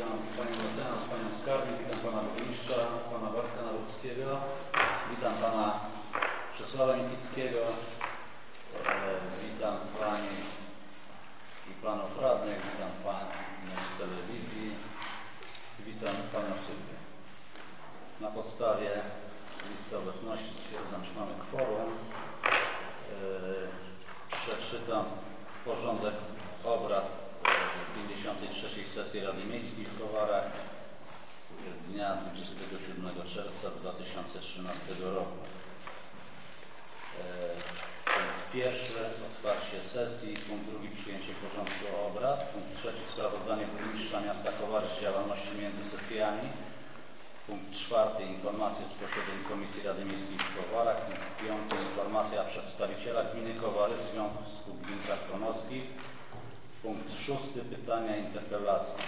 witam Panią mecenas, Panią skarbnik, witam Pana burmistrza, Pana Bartka Nawrockiego, witam Pana Czesława Nikickiego, e, witam Pani i Panów radnych, witam Panią z telewizji, witam Panią Sylwię. Na podstawie listy obecności stwierdzam, że mamy kworum. E, Przeczytam porządek obrad 53 sesji Rady Miejskiej w Kowarach dnia 27 czerwca 2013 roku. E, Punkt pierwszy otwarcie sesji, punkt drugi przyjęcie porządku obrad, punkt trzeci sprawozdanie burmistrza miasta Kowary z działalności między sesjami. Punkt czwarty informacje z posiedzeń Komisji Rady Miejskiej w Kowarach. Punkt piąty informacja przedstawiciela gminy Kowary w Związku Gmin Czarkonoskich. Punkt szósty pytania i interpelacje.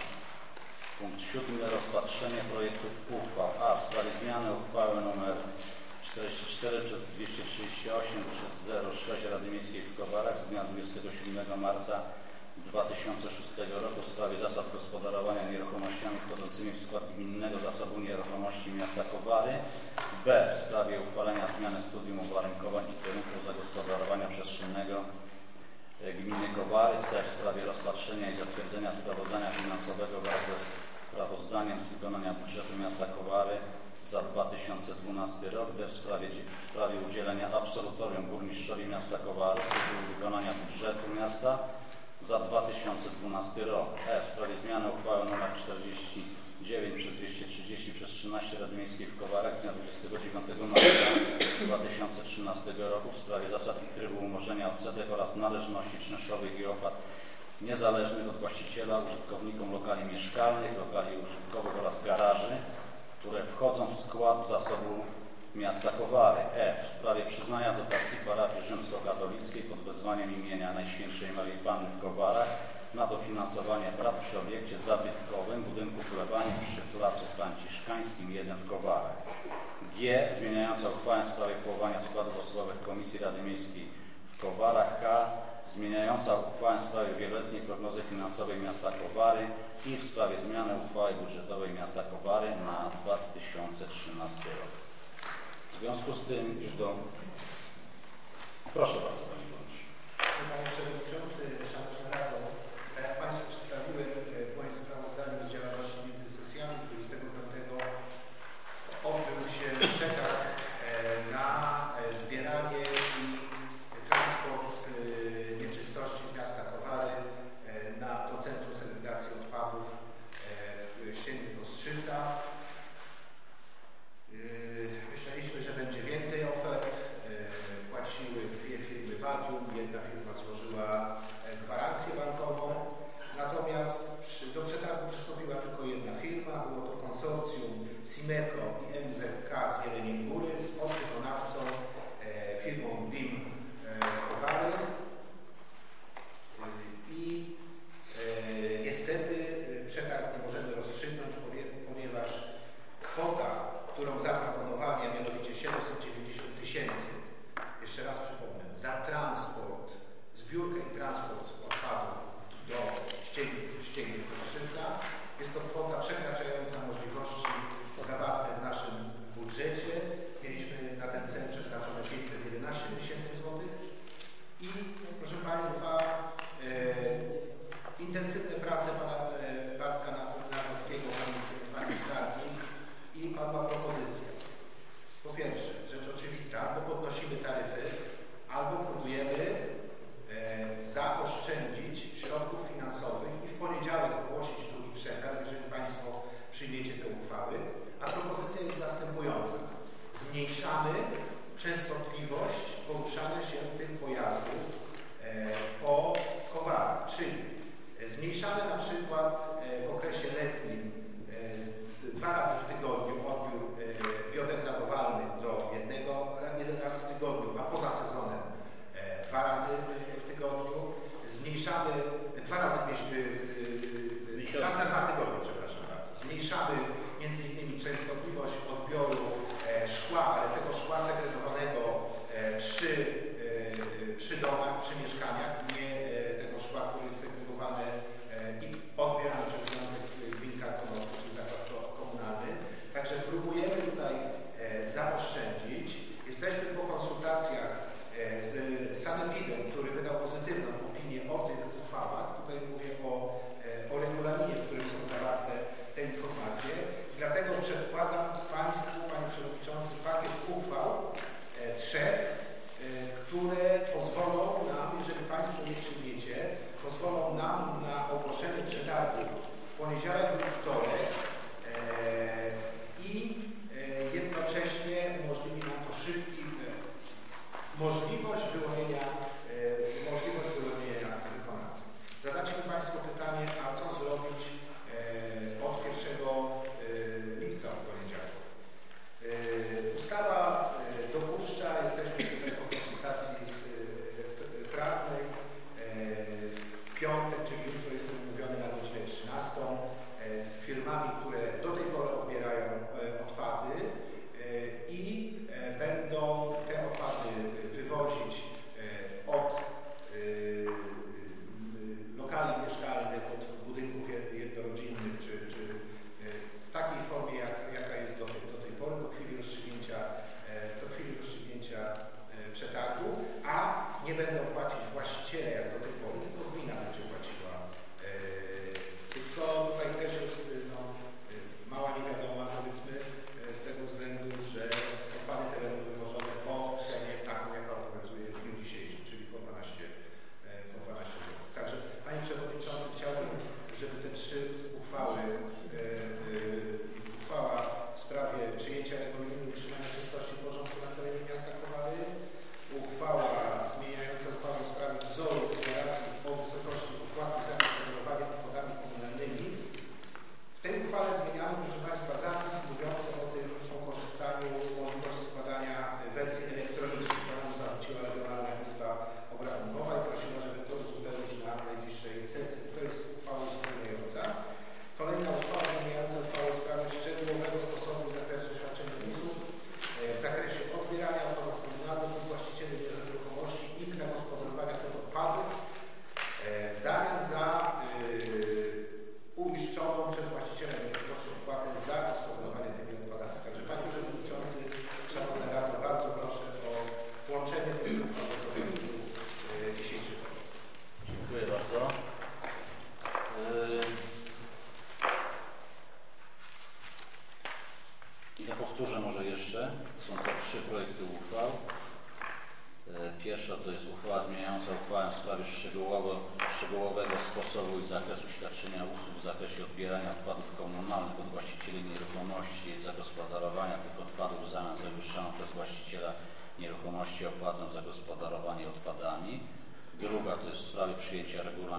Punkt siódmy rozpatrzenie projektów uchwał. A. W sprawie zmiany uchwały nr 44 przez 238 przez 06 Rady Miejskiej w Kowarach z dnia 27 marca 2006 roku w sprawie zasad gospodarowania nieruchomościami wchodzącymi w skład gminnego zasobu nieruchomości miasta Kowary. B. W sprawie uchwalenia zmiany studium uwarunkowań i kierunków zagospodarowania przestrzennego gminy Kowary. C. W sprawie rozpatrzenia i zatwierdzenia sprawozdania finansowego wraz ze sprawozdaniem z wykonania budżetu miasta Kowary za 2012 rok. W sprawie, w sprawie udzielenia absolutorium burmistrzowi miasta Kowary z tytułu wykonania budżetu miasta za 2012 rok. E. W sprawie zmiany uchwały nr 49 przez 230 przez 13 Rady Miejskiej w Kowarach z dnia 29 marca 2013 roku w sprawie zasad i trybu umorzenia odsetek oraz należności czynszowych i opłat niezależnych od właściciela użytkownikom lokali mieszkalnych, lokali użytkowych oraz garaży, które wchodzą w skład zasobu miasta Kowary. E. W sprawie przyznania dotacji parafii rzymskokatolickiej pod wezwaniem imienia Najświętszej Marii Panny w Kowarach na dofinansowanie prac przy obiekcie zabytkowym budynku plebanii przy Placu Franciszkańskim 1 w Kowarach. G. Zmieniająca uchwałę w sprawie powołania składów osobowych Komisji Rady Miejskiej w Kowarach. K. Zmieniająca uchwałę w sprawie wieloletniej prognozy finansowej miasta Kowary i w sprawie zmiany uchwały budżetowej miasta Kowary na 2013 rok. W związku z tym już do... Proszę bardzo Panie Burmistrzu. Panie Przewodniczący, Szanowna Rado, przy, e, przy domach, przy mieszkaniach, Con i cerati custodi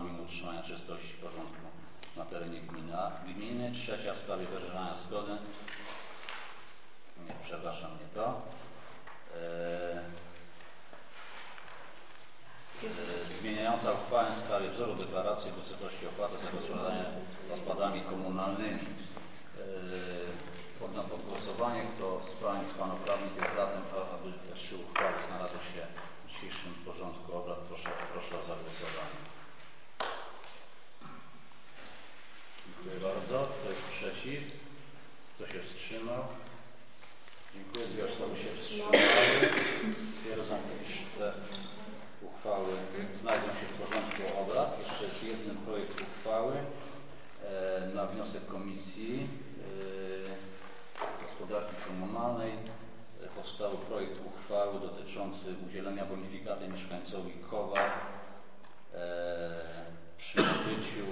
regulaminu utrzymania czystości porządku na terenie gmina, gminy. Trzecia w sprawie wyrażania zgody. Nie, przepraszam, nie to. E, zmieniająca uchwałę w sprawie wzoru deklaracji wysokości opłaty za gospodarowanie odpadami komunalnymi. Eee, Poddam pod głosowanie. Kto z Pań i Panów Radnych jest za tym, aby te trzy uchwały znalazły się w dzisiejszym porządku obrad, proszę, proszę o zagłosowanie. Dziękuję bardzo. Kto jest przeciw? Kto się wstrzymał? Dziękuję. Dwie osoby się wstrzymały. Stwierdzam, iż te uchwały znajdą się w porządku obrad. Jeszcze jest jeden projekt uchwały e, na wniosek Komisji e, Gospodarki Komunalnej. E, Powstał projekt uchwały dotyczący udzielenia bonifikaty mieszkańcowi Kowar e, przy nabyciu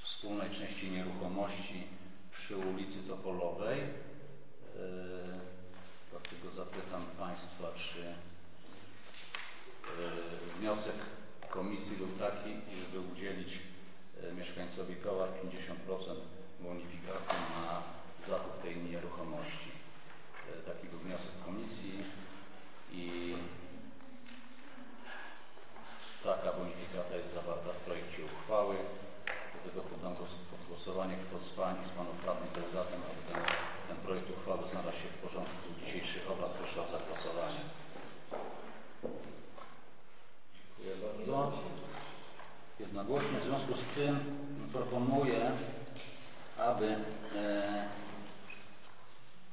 wspólnej części nieruchomości przy ulicy Topolowej. E, Dlatego zapytam Państwa, czy e, wniosek komisji był taki, żeby udzielić mieszkańcowi Kowar 50% bonifikaty na zakup tej nieruchomości. E, Taki był wniosek komisji i taka bonifikata jest zawarta w projekcie uchwały. Dlatego poddam głos, pod głosowanie, kto z Pań i z Panów Radnych jest za tym, aby ten, ten projekt uchwały znalazł się w porządku dzisiejszych obrad. Proszę o zagłosowanie. Dziękuję bardzo. Jednogłośnie w związku z tym proponuję, aby e,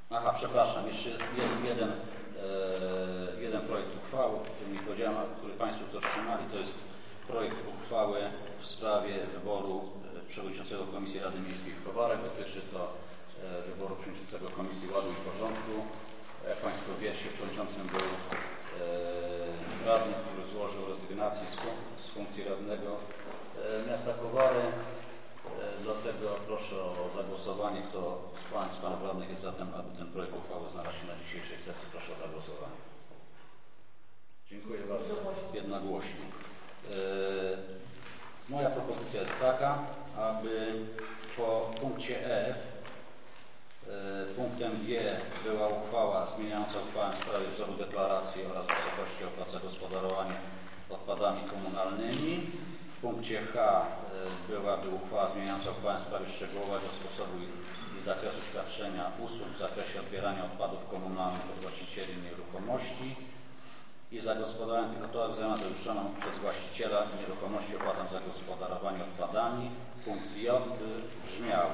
Aha, przepraszam, jeszcze jeden, jeden, e, jeden projekt uchwały, który mi powiedziałem, który Państwo otrzymali, to jest projekt uchwały w sprawie wyboru przewodniczącego Komisji Rady Miejskiej w Kowarach. Dotyczy to e, wyboru przewodniczącego Komisji Ładu i Porządku. Jak Państwo wiecie, przewodniczącym był e, radny, który złożył rezygnację z, fun z funkcji radnego e, miasta Kowary. E, głosowanie. Kto z Pań z Panów Radnych jest za tym, aby ten projekt uchwały znalazł się na dzisiejszej sesji? Proszę o zagłosowanie. Dziękuję bardzo. Jednogłośnie. Moja propozycja jest taka, aby po punkcie F e, punktem G była uchwała zmieniająca uchwałę w sprawie wzoru deklaracji oraz wysokości opłat za gospodarowanie odpadami komunalnymi. W punkcie H e, byłaby uchwała zmieniająca uchwałę w sprawie szczegółowego sposobu i zakresu świadczenia usług w zakresie odbierania odpadów komunalnych od właścicieli nieruchomości i zagospodarowanie tych odpadów wyłuszczoną przez właściciela nieruchomości opłatą za gospodarowanie odpadami. Punkt J by brzmiał,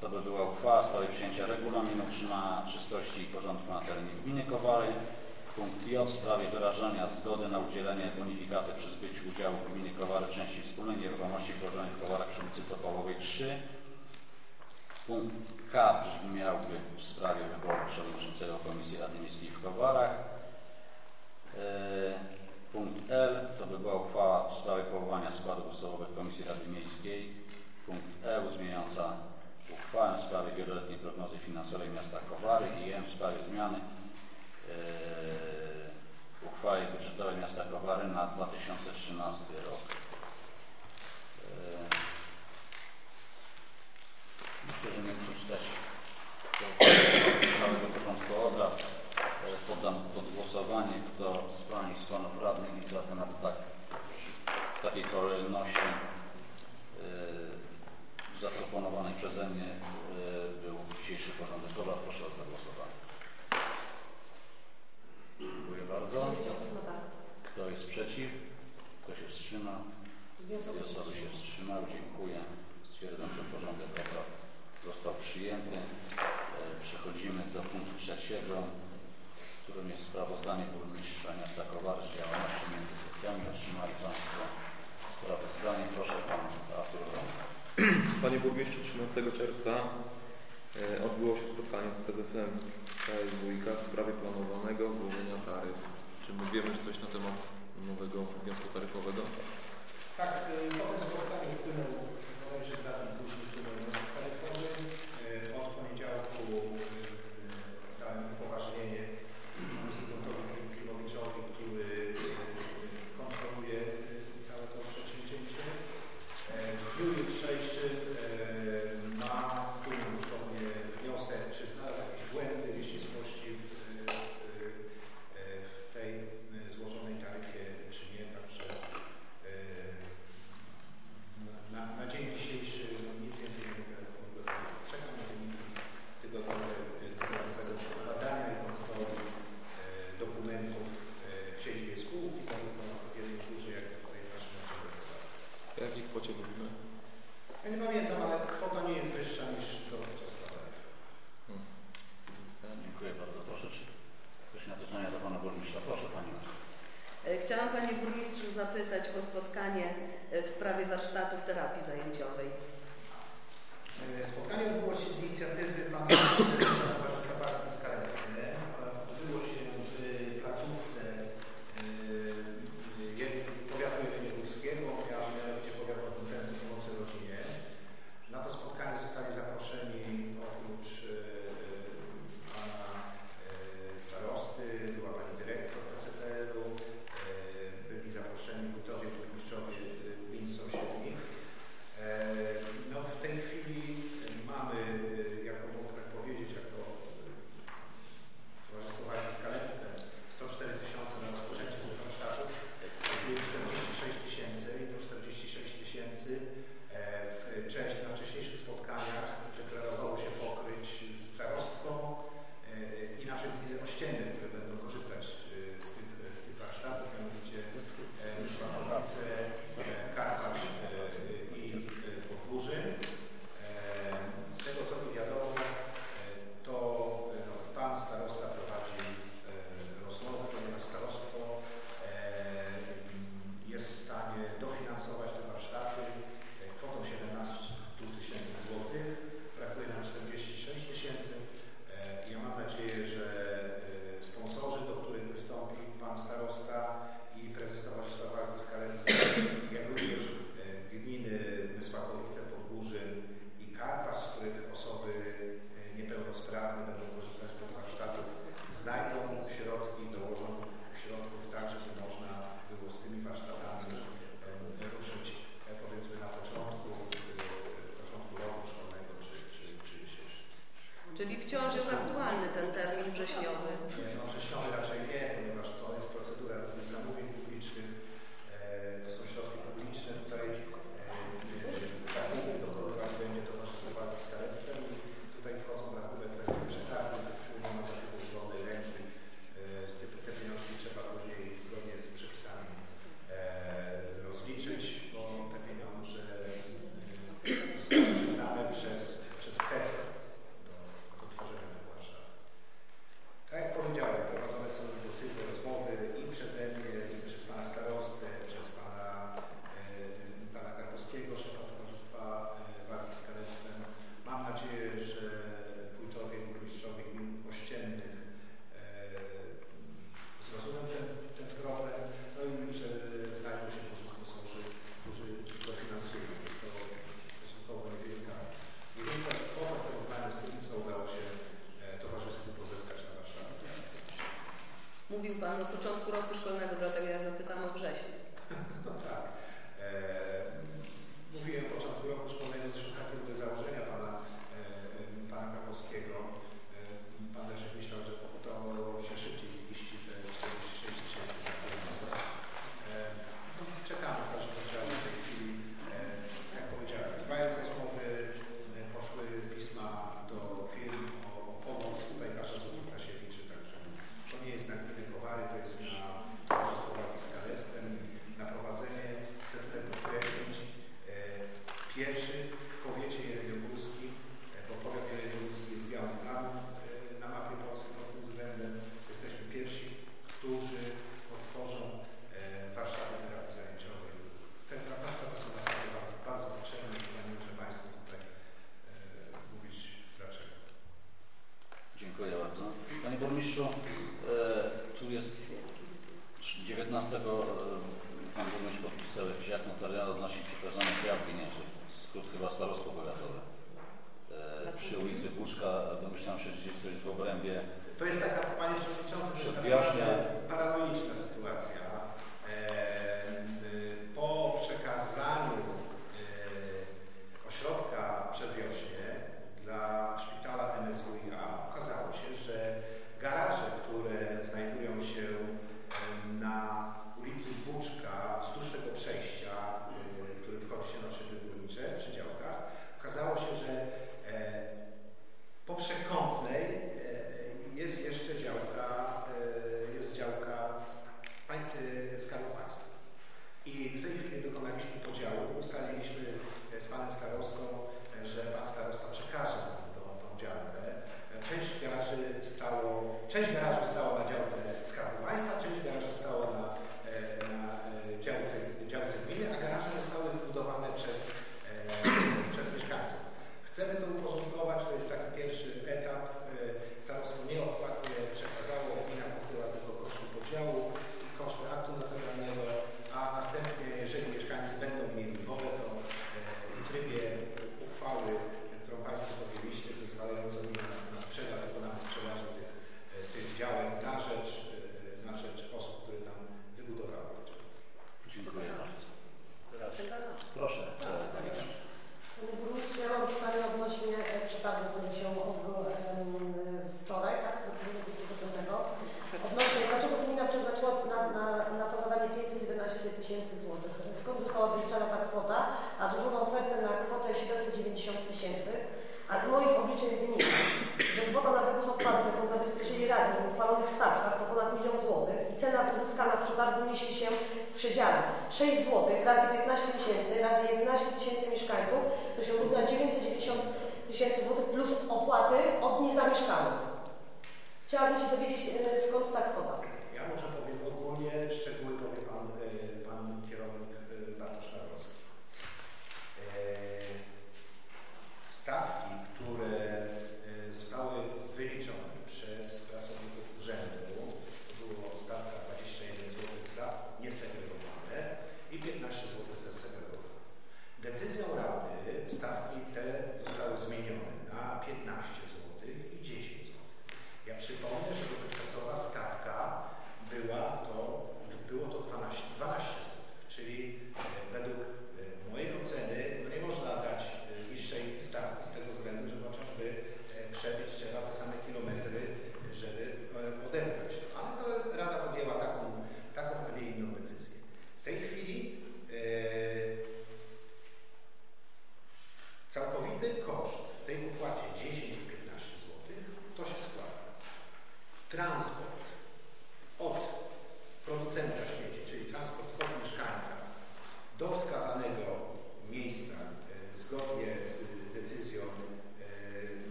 to by była uchwała w sprawie przyjęcia regulaminu utrzymania czystości i porządku na terenie gminy Kowary. Punkt J w sprawie wyrażania zgody na udzielenie bonifikaty przy zbyciu udziału gminy Kowary w części wspólnej nieruchomości położonej w Kowarach przy ulicy Topołowej 3. Punkt K brzmiałby w sprawie wyboru przewodniczącego Komisji Rady Miejskiej w Kowarach. E, Punkt L to by była uchwała w sprawie powołania składów ustawowych Komisji Rady Miejskiej. Punkt E zmieniająca uchwałę w sprawie wieloletniej prognozy finansowej miasta Kowary i M w sprawie zmiany e, uchwały budżetowej miasta Kowary na 2013 rok. E, Myślę, że nie muszę czytać całego porządku obrad. Poddam pod głosowanie, kto z Pań i z Panów Radnych jest za tym, aby tak, w takiej kolejności e, zaproponowanej przeze mnie e, był dzisiejszy porządek obrad. Proszę o zagłosowanie. Dziękuję bardzo. Kto jest przeciw? Kto się wstrzymał? Dwie osoby Dziękuję. Stwierdzam, że porządek obrad został przyjęty. E, Przechodzimy do punktu trzeciego, którym jest sprawozdanie burmistrza miasta Kowary z działalności między sesjami. Otrzymali Państwo sprawozdanie. Proszę Pan Artur. Panie Burmistrzu, 13 czerwca e, odbyło się spotkanie z prezesem KSWiK w sprawie planowanego złożenia taryf. Czy my wiemy już coś na temat nowego wniosku taryfowego? Tak, y, po tym spotkaniu wpłynął bodajże trafik później wpłynął wniosek taryfowy. Y, Od poniedziałku y, dałem upoważnienie Instytutowi Kilowiczowi, który y, kontroluje y, całe to przedsięwzięcie. E, W dniu jutrzejszym e, ma wpłynął już do mnie wniosek, czy znalazł jakieś błędy, nieścisłości w, w, w tej y, złożonej taryfie, czy nie. Także e, na, na dzień dzisiejszy no, nic więcej nie mogę powiedzieć. Czekam na wyniki tygodniowe tego badania i kontroli e, dokumentów e, w siedzibie spółki, zarówno w jednej górze, jak i tutaj w naszym oddziale. O jakiej kwocie mówimy? Ja nie pamiętam, ale kwota nie jest wyższa niż dotychczasowa taryfa. Dziękuję bardzo. Proszę, czy ktoś ma pytania do Pana Burmistrza? Proszę Pani. E, Chciałam Panie Burmistrzu zapytać o spotkanie e, w sprawie warsztatów terapii zajęciowej. na początku roku zł i cena pozyskana w przetargu mieści się w przedziale. 6 zł razy 15 tysięcy razy 11 tysięcy mieszkańców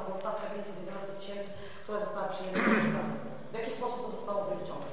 o podstawkach 511 tysięcy, które zostały przyjęte w jaki sposób to zostało wyliczone?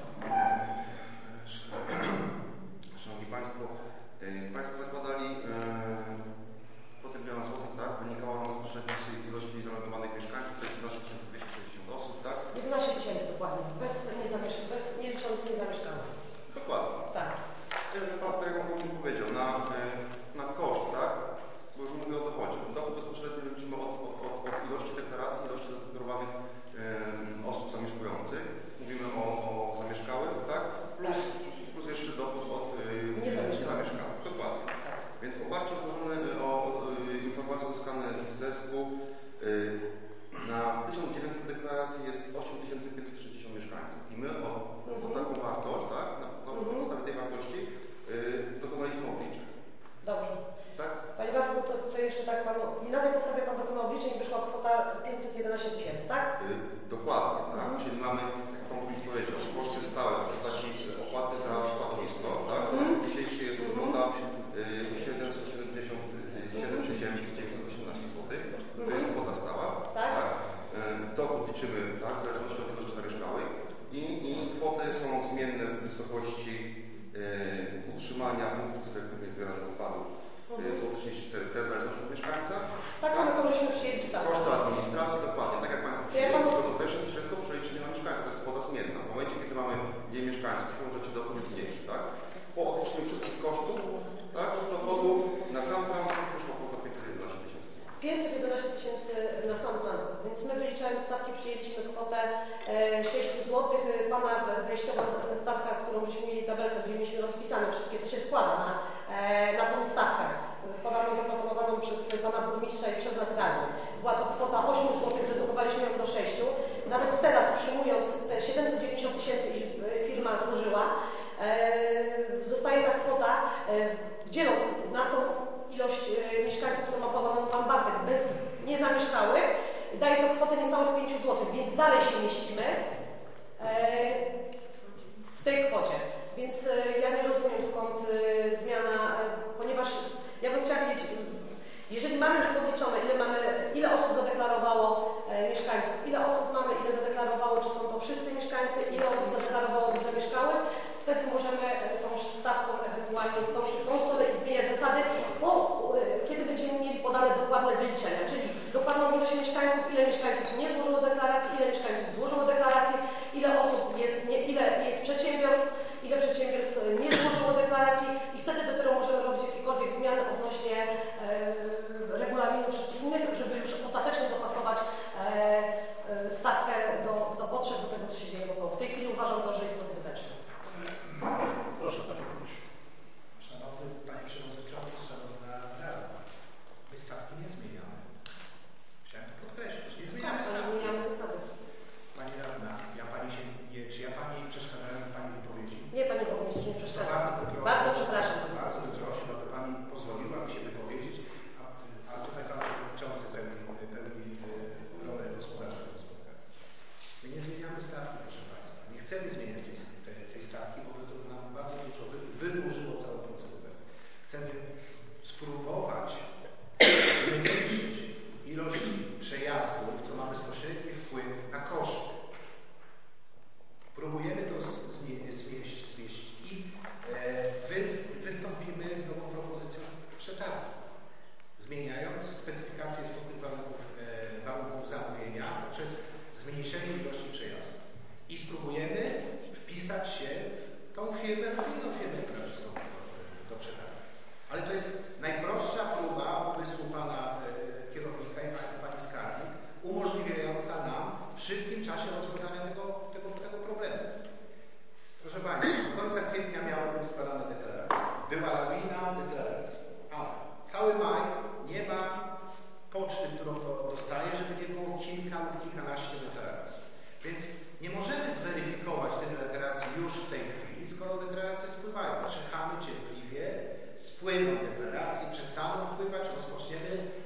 dochód tak? Po odliczeniu wszystkich kosztów, tak, dochodu na sam transport wyszło kwota 511 tysięcy. 511 tysięcy na sam transport, więc my wyliczając stawki przyjęliśmy kwotę e, 6 zł, e, Pana wejściowa stawka, którą żeśmy mieli tabelkę, gdzie mieliśmy rozpisane wszystkie wpływać, rozpoczniemy.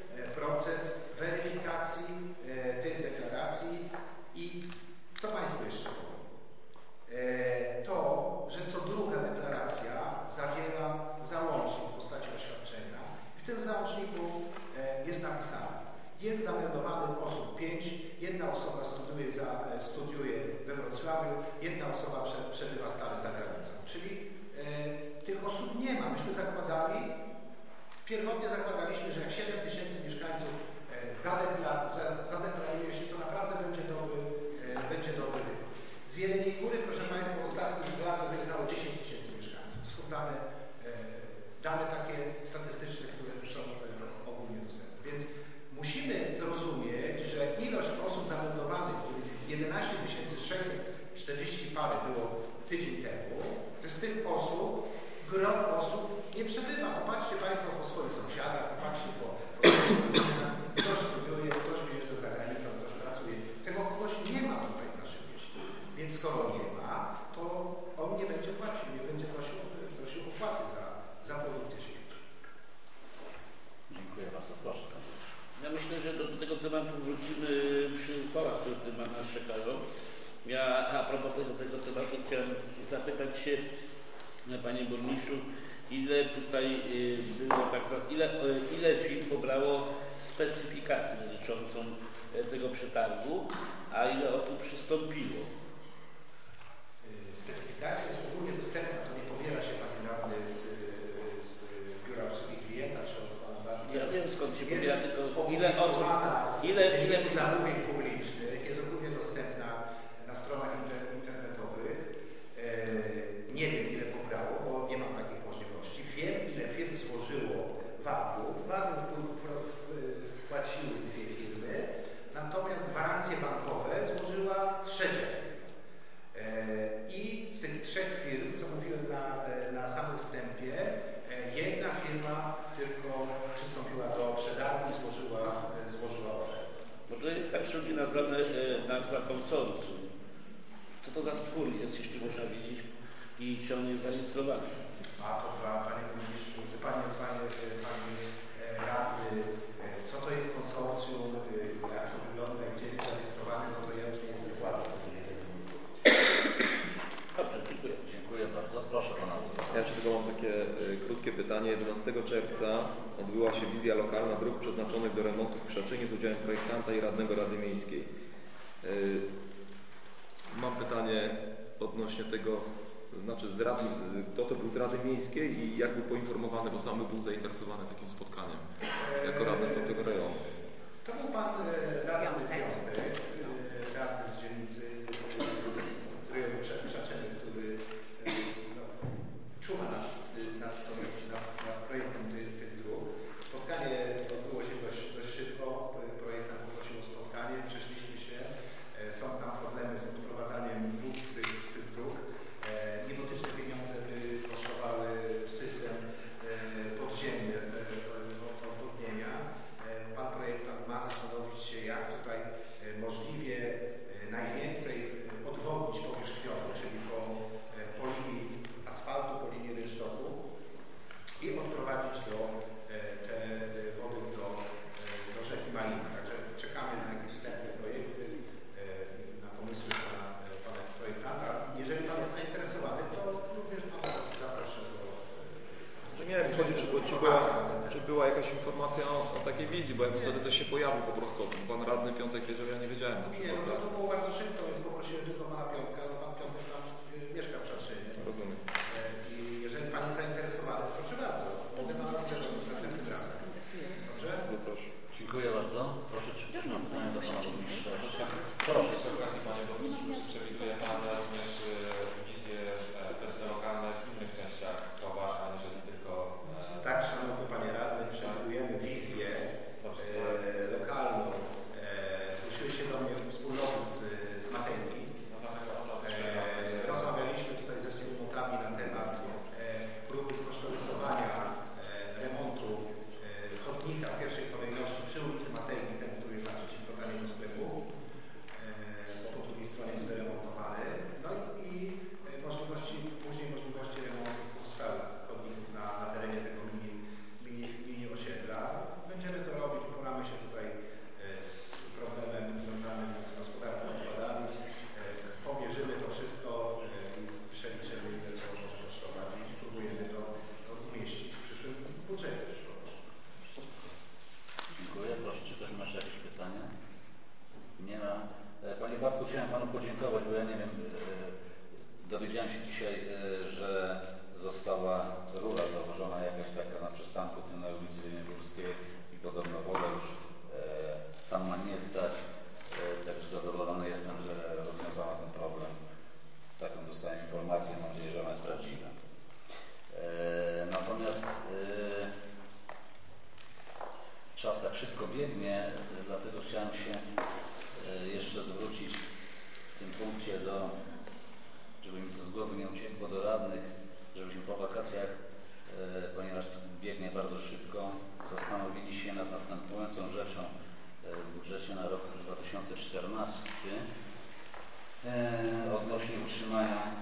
do, do tego tematu wrócimy przy uchwałach, które na nas czekają. Ja a propos tego, tego tematu chciałem zapytać się, panie burmistrzu, ile tutaj y, było tak, ile, y, ile firm pobrało specyfikację dotyczącą y, tego przetargu, a ile osób przystąpiło? Specyfikacja jest ogólnie dostępna, to nie pobiera się Pani Radny z, z Biura Obsługi Klienta, czy od Pana Ja wiem skąd się pobiera, ile osób, ile, ile, ile To za skór jest, jeśli można wiedzieć i czy on jest zarejestrowany? A to dla Panie Burmistrzu, Panie, Panie, Pani e, Rady, e, co to jest konsorcjum, e, jak to wygląda, gdzie jest zarejestrowane, no to ja już nie jestem dokładny. Dobrze, dziękuję. Dziękuję bardzo. Proszę Pana. Ja jeszcze tylko mam takie krótkie pytanie. 11 czerwca odbyła się wizja lokalna dróg przeznaczonych do remontów w Krzaczynie z udziałem projektanta i radnego Rady Miejskiej. Mam pytanie odnośnie tego, znaczy z Rady, kto to był z Rady Miejskiej i jak był poinformowany, bo sam był zainteresowany takim spotkaniem jako radny z tamtego rejonu. To był pan e, radny Jan o takiej wizji, bo jakby wtedy to się pojawił po prostu. Pan radny Piątek wiedział, ja nie wiedziałem na przykład. no tak?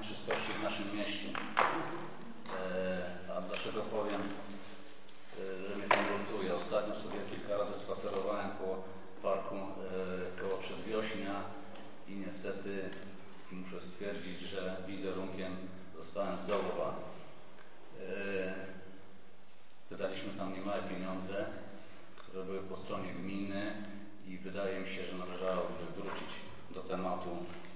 Czystości w naszym mieście. E, A dlaczego powiem, e, że mnie to nurtuje? Ostatnio sobie kilka razy spacerowałem po parku e, koło Przedwiośnia i niestety muszę stwierdzić, że wizerunkiem zostałem zdołowany. Wydaliśmy tam niemałe pieniądze, które były po stronie gminy i wydaje mi się, że należałoby wrócić do tematu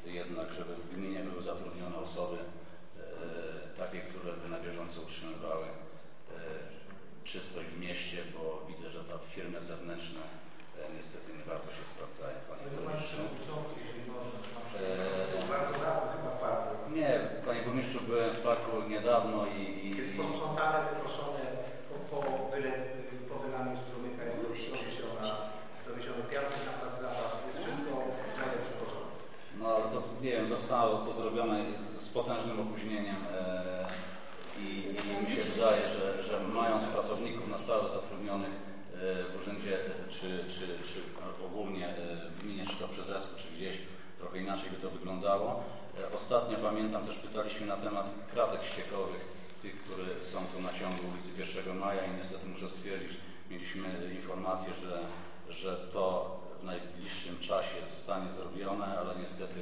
jednak, żeby w gminie były zatrudnione osoby e, takie, które by na bieżąco utrzymywały e, czystość w mieście, bo widzę, że te firmy zewnętrzne e, niestety nie bardzo się sprawdzają, panie burmistrzu. Parku. Nie, panie burmistrzu, byłem w parku niedawno i, i, Jest posprzątane, wykoszone po, po, wyle, po wylaniu strumyka jest dowieziona, dowieziony piasek na plac zabaw. Jest wszystko w najlepszym porządku. No ale to nie wiem, zostało to zrobione z potężnym opóźnieniem e, i, i mi się wydaje, że, że mając pracowników na stałe zatrudnionych e, w urzędzie e, czy, czy, czy ogólnie e, w gminie, czy to przez ESKO, czy gdzieś trochę inaczej by to wyglądało. E, ostatnio pamiętam też pytaliśmy na temat kratek ściekowych, tych, które są tu na ciągu ulicy 1 Maja i niestety muszę stwierdzić, mieliśmy informację, że, że to w najbliższym czasie zostanie zrobione, ale niestety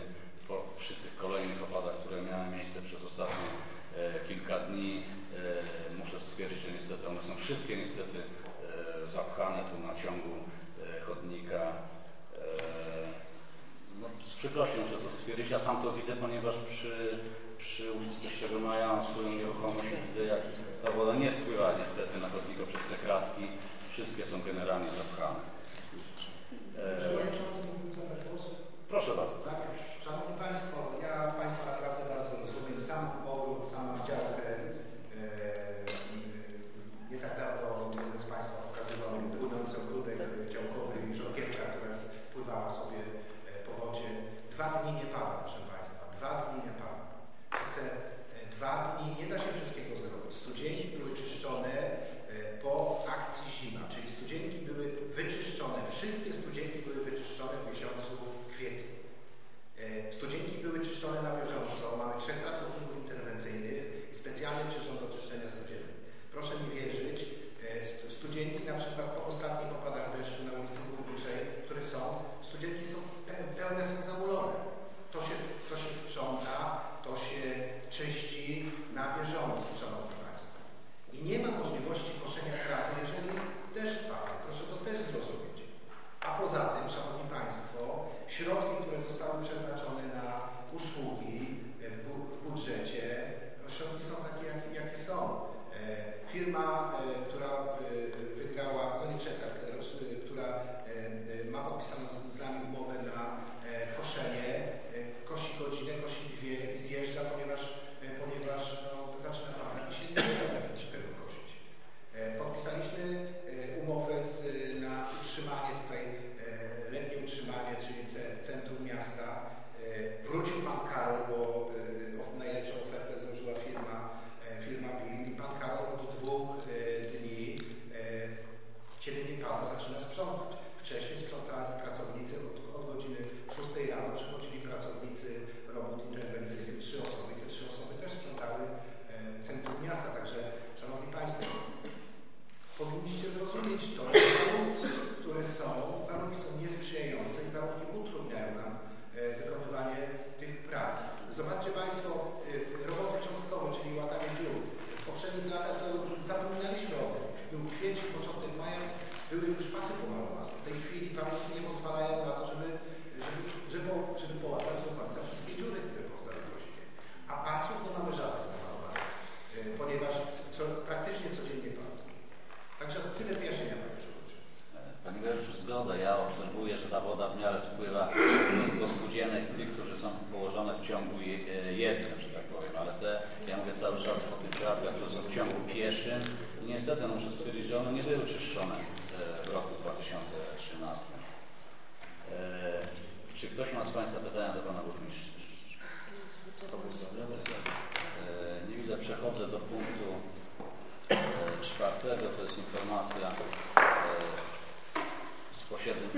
po, przy tych kolejnych opadach, które miały miejsce przez ostatnie e, kilka dni, e, muszę stwierdzić, że niestety one są wszystkie niestety e, zapchane tu na ciągu e, chodnika. E, no, z przykrością, że to stwierdzić. Ja sam to widzę, ponieważ przy, przy ulicy 1 Maja swoją nieruchomość widzę, jak ta woda nie spływa niestety na chodniku przez te kratki. Wszystkie są generalnie zapchane. E, proszę bardzo. Szanowni Państwo, ja Państwa naprawdę bardzo rozumiem. Sam pogląd, sama działka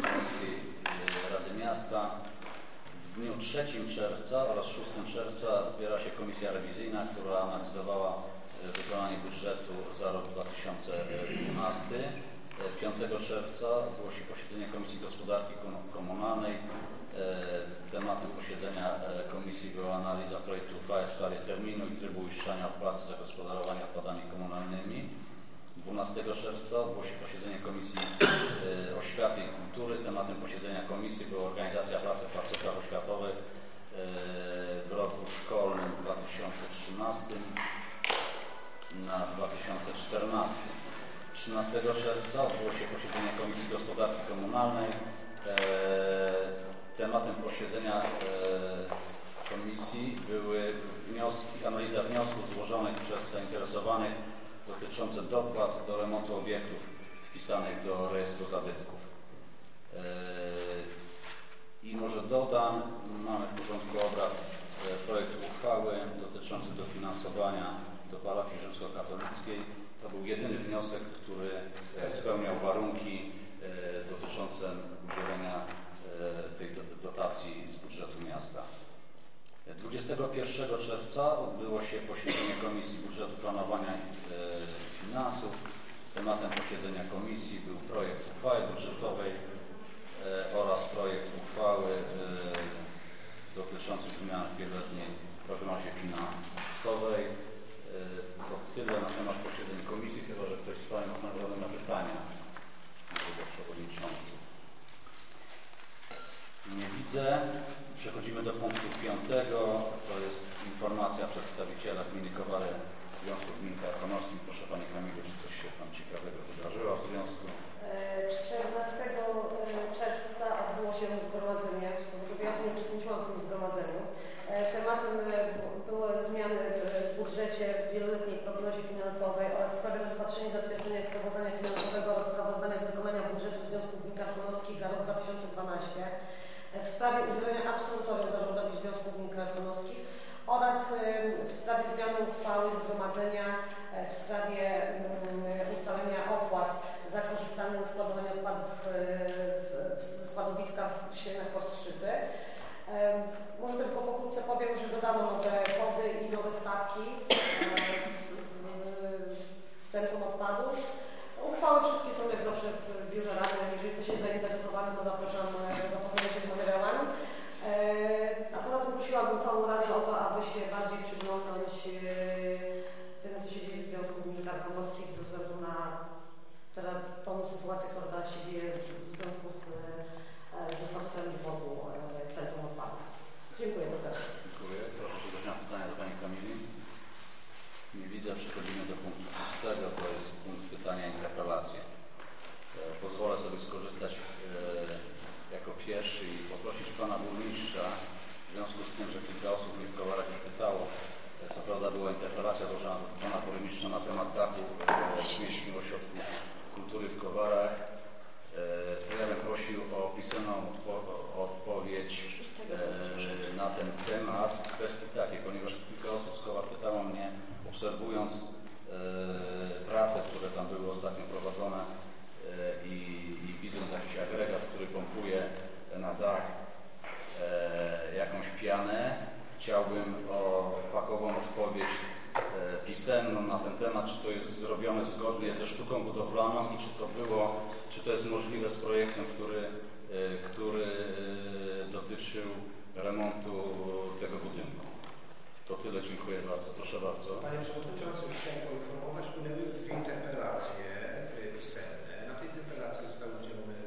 przewodniczącej Rady Miasta. W dniu 3 czerwca oraz 6 czerwca zbiera się komisja rewizyjna, która analizowała e, wykonanie budżetu za rok 2012. 5 e, czerwca było posiedzenie Komisji Gospodarki Komunalnej. E, tematem posiedzenia komisji była analiza projektu uchwały w sprawie terminu i trybu uiszczania opłaty za gospodarowanie odpadami komunalnymi. 12 czerwca odbyło się posiedzenie Komisji e, Oświaty i Kultury. Tematem posiedzenia komisji była organizacja pracy w placówkach oświatowych e, w roku szkolnym 2013 na 2014. 13 czerwca odbyło się posiedzenie Komisji Gospodarki Komunalnej. E, tematem posiedzenia komisji były wnioski, analiza wniosków złożonych przez zainteresowanych dotyczące dopłat do remontu obiektów wpisanych do rejestru zabytków. E, I może dodam, mamy w porządku obrad e, projekt uchwały dotyczący dofinansowania do parafii rzymskokatolickiej. To był jedyny wniosek, który spełniał warunki e, dotyczące udzielenia tej dotacji z budżetu miasta. 21 czerwca odbyło się posiedzenie Komisji Budżetu Planowania i e, Finansów. Tematem posiedzenia komisji był projekt uchwały budżetowej e, oraz projekt uchwały e, dotyczący zmian w wieloletniej prognozie finansowej. To tyle na temat posiedzeń komisji, chyba że ktoś z Państwa ma na pytania do Przewodniczący. Nie widzę. Przechodzimy do punktu piątego. To jest informacja przedstawiciela gminy Kowary w Związku Gmin Karkonoskich. Proszę Pani nowe kody i nowe stawki e, w- Centrum Odpadów. Uchwały wszystkie są jak zawsze w Biurze Rady. Jeżeli ktoś jest zainteresowany, to zapraszam e, zapoznania się z materiałami. E, A poza tym prosiłabym całą Radę o to, aby się bardziej przyglądać e, temu, co się dzieje w Związku Gmin Tarnowskich ze względu na tą sytuację, która się dzieje w związku z, e, ze statutami wokół e, Centrum Odpadów. Dziękuję bardzo. Dziękuję. Proszę się na pytania do Pani Kamili. Nie widzę. Przechodzimy do punktu szóstego. To jest punkt pytania i interpelacje. E, Pozwolę sobie skorzystać e, jako pierwszy i poprosić Pana Burmistrza w związku z tym, że kilka osób mnie w Kowarach już pytało. e, Co prawda była interpelacja złożona do Pana Burmistrza na temat dachu e, w Miejskim Ośrodku Kultury w Kowarach. E, To ja bym prosił o pisemną odpo- odpowiedź e, na ten temat w kwestii takiej, ponieważ kilka osób z koła pytało mnie, obserwując e, prace, które tam były ostatnio prowadzone e, i, i widząc jakiś agregat, który pompuje na dach e, jakąś pianę, chciałbym o fakową odpowiedź e, pisemną na ten temat, czy to jest zrobione zgodnie ze sztuką budowlaną i czy to było, czy to jest możliwe z projektem, który, e, który e, dotyczył remontu tego budynku. To tyle, dziękuję bardzo. Proszę bardzo. Panie Przewodniczący, chciałem poinformować, płynęły dwie interpelacje y, pisemne. Na tej interpelacji zostały udzielone,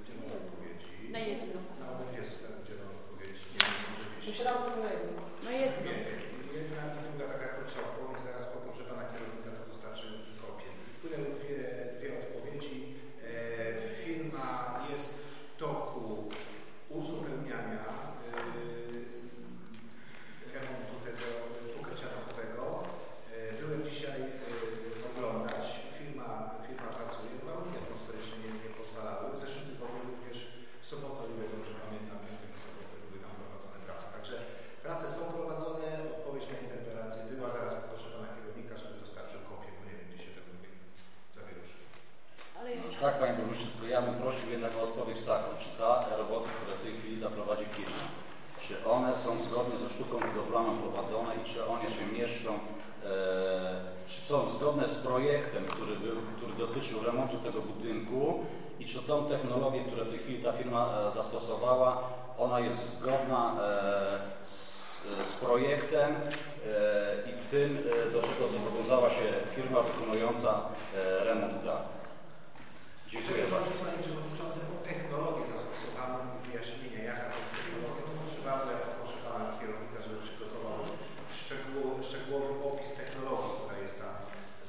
udzielone odpowiedzi. Na jedno. Na obydwie zostały udzielone odpowiedzi. Nie wiem, może. No jedno. Jedna i druga taka krótsza i zaraz poproszę Pana Kierownika, to dostarczy kopię. Wpłynęły dwie, dwie odpowiedzi. E, firma jest w toku uzupełniania e, remontu tego ukrycia dachowego. E, byłem dzisiaj e, oglądać. Firma, firma pracuje. Warunki atmosferyczne nie, nie pozwalały. W zeszłym tygodniu również w sobotę, o ile dobrze pamiętam, jak w sobotę były tam prowadzone prace. Także prace są prowadzone. Odpowiedź na interpelację była. Zaraz poproszę Pana Kierownika, żeby dostarczył kopię, bo nie wiem, gdzie się ten mówił zawieruszył. Ale jeszcze. Ja bym prosił jednak o odpowiedź taką. Czy ta roboty, które w tej chwili prowadzi firma, czy one są zgodnie ze sztuką budowlaną prowadzone i czy one się mieszczą, e, czy są zgodne z projektem, który, był, który dotyczył remontu tego budynku i czy tą technologię, którą w tej chwili ta firma e, zastosowała, ona jest zgodna e, z, z projektem e, i tym, e, do czego zobowiązała się firma wykonująca e, remont dachu. Dziękuję Jeżeli bardzo. chodzi, Panie Przewodniczący o technologię zastosowaną i wyjaśnienie, jaka to jest technologia, to proszę bardzo, ja poproszę Pana Kierownika, żeby przygotował szczegół, szczegółowy opis technologii, która jest tam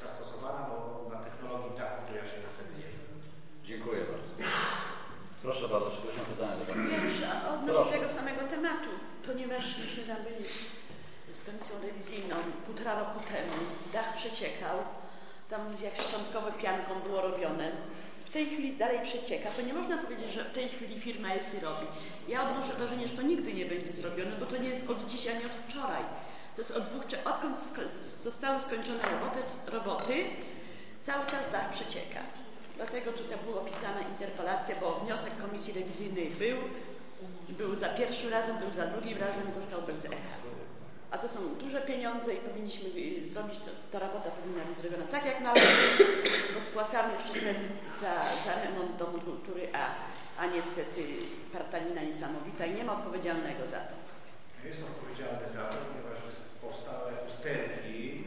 zastosowana, bo na technologii dachu to ja się niestety nie znam. Dziękuję bardzo. Proszę bardzo, czy ktoś ma pytania do Pani? Ja jeszcze odnośnie Proszę. tego samego tematu, myśmy tam byli z komisją rewizyjną półtora roku temu, dach przeciekał, tam jak szczątkowe pianką było robione. W tej chwili dalej przecieka, to nie można powiedzieć, że w tej chwili firma jest i robi. Ja odnoszę wrażenie, że to nigdy nie będzie zrobione, bo to nie jest od dzisiaj, ani od wczoraj. To jest od dwóch, czy odkąd sko- zostały skończone roboty, roboty, cały czas dach przecieka. Dlatego tutaj była pisana interpelacja, bo wniosek komisji rewizyjnej był, był za pierwszym razem, był za drugim razem, został bez echa. A to są duże pieniądze i powinniśmy zrobić, ta robota powinna być zrobiona tak jak należy, bo spłacamy jeszcze kredyt za, za remont Domu Kultury, a, a niestety partanina niesamowita i nie ma odpowiedzialnego za to. Jest odpowiedzialny za to, ponieważ powstałe usterki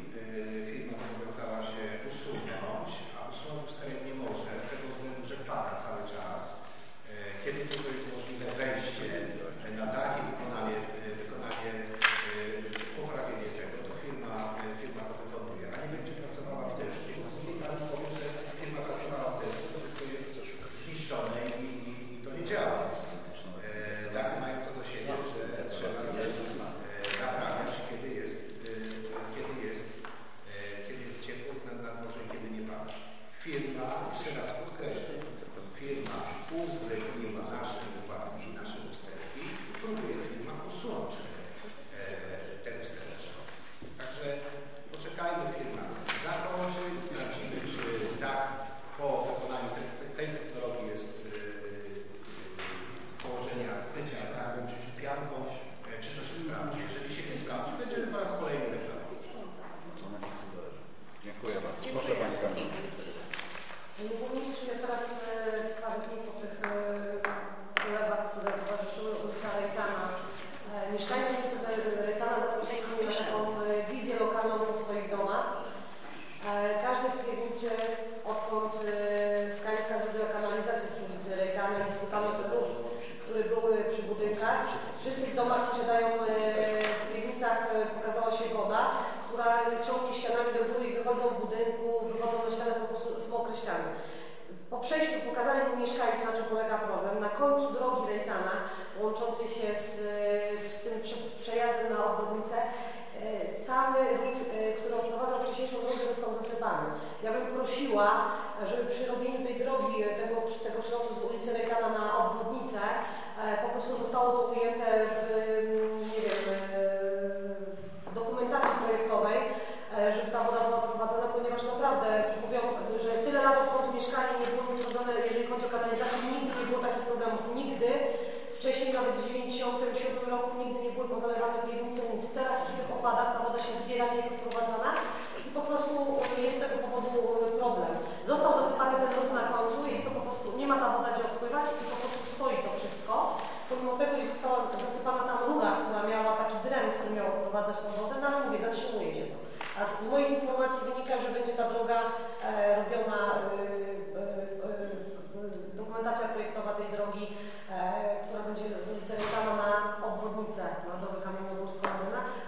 z ulicy Rykama na obwodnicę Narodowy Kamienogórska,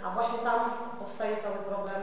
a właśnie tam powstaje cały problem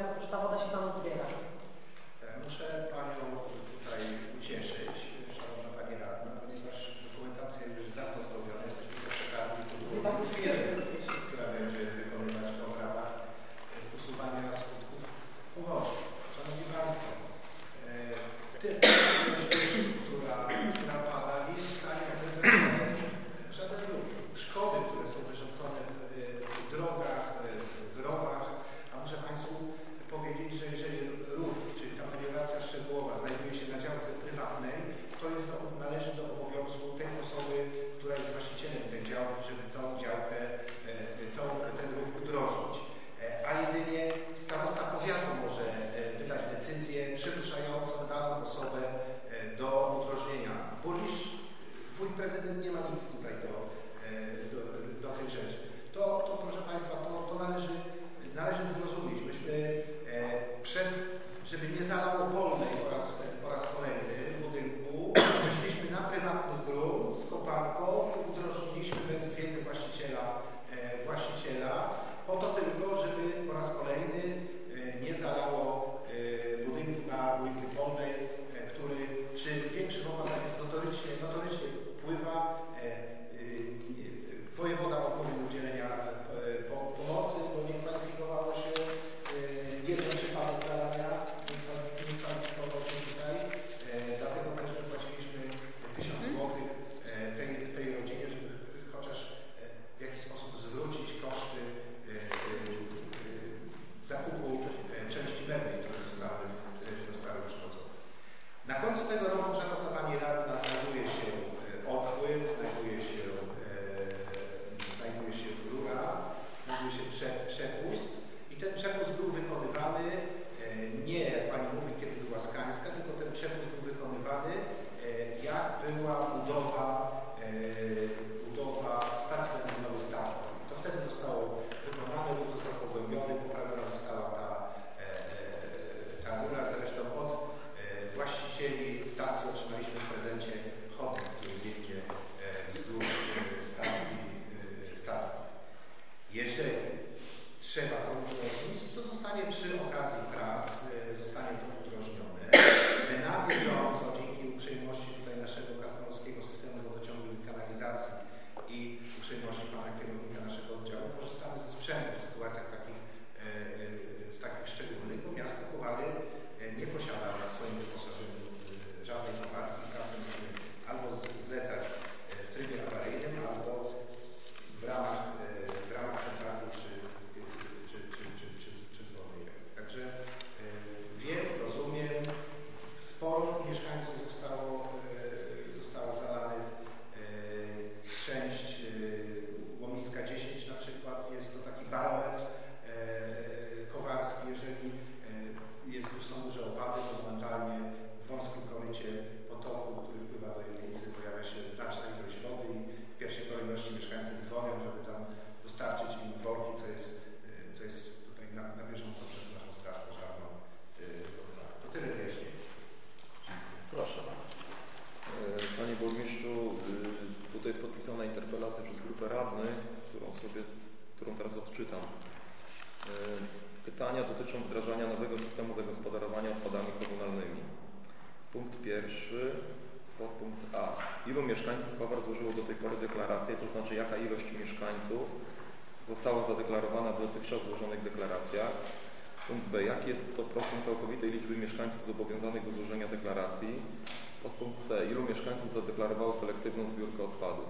odpadów?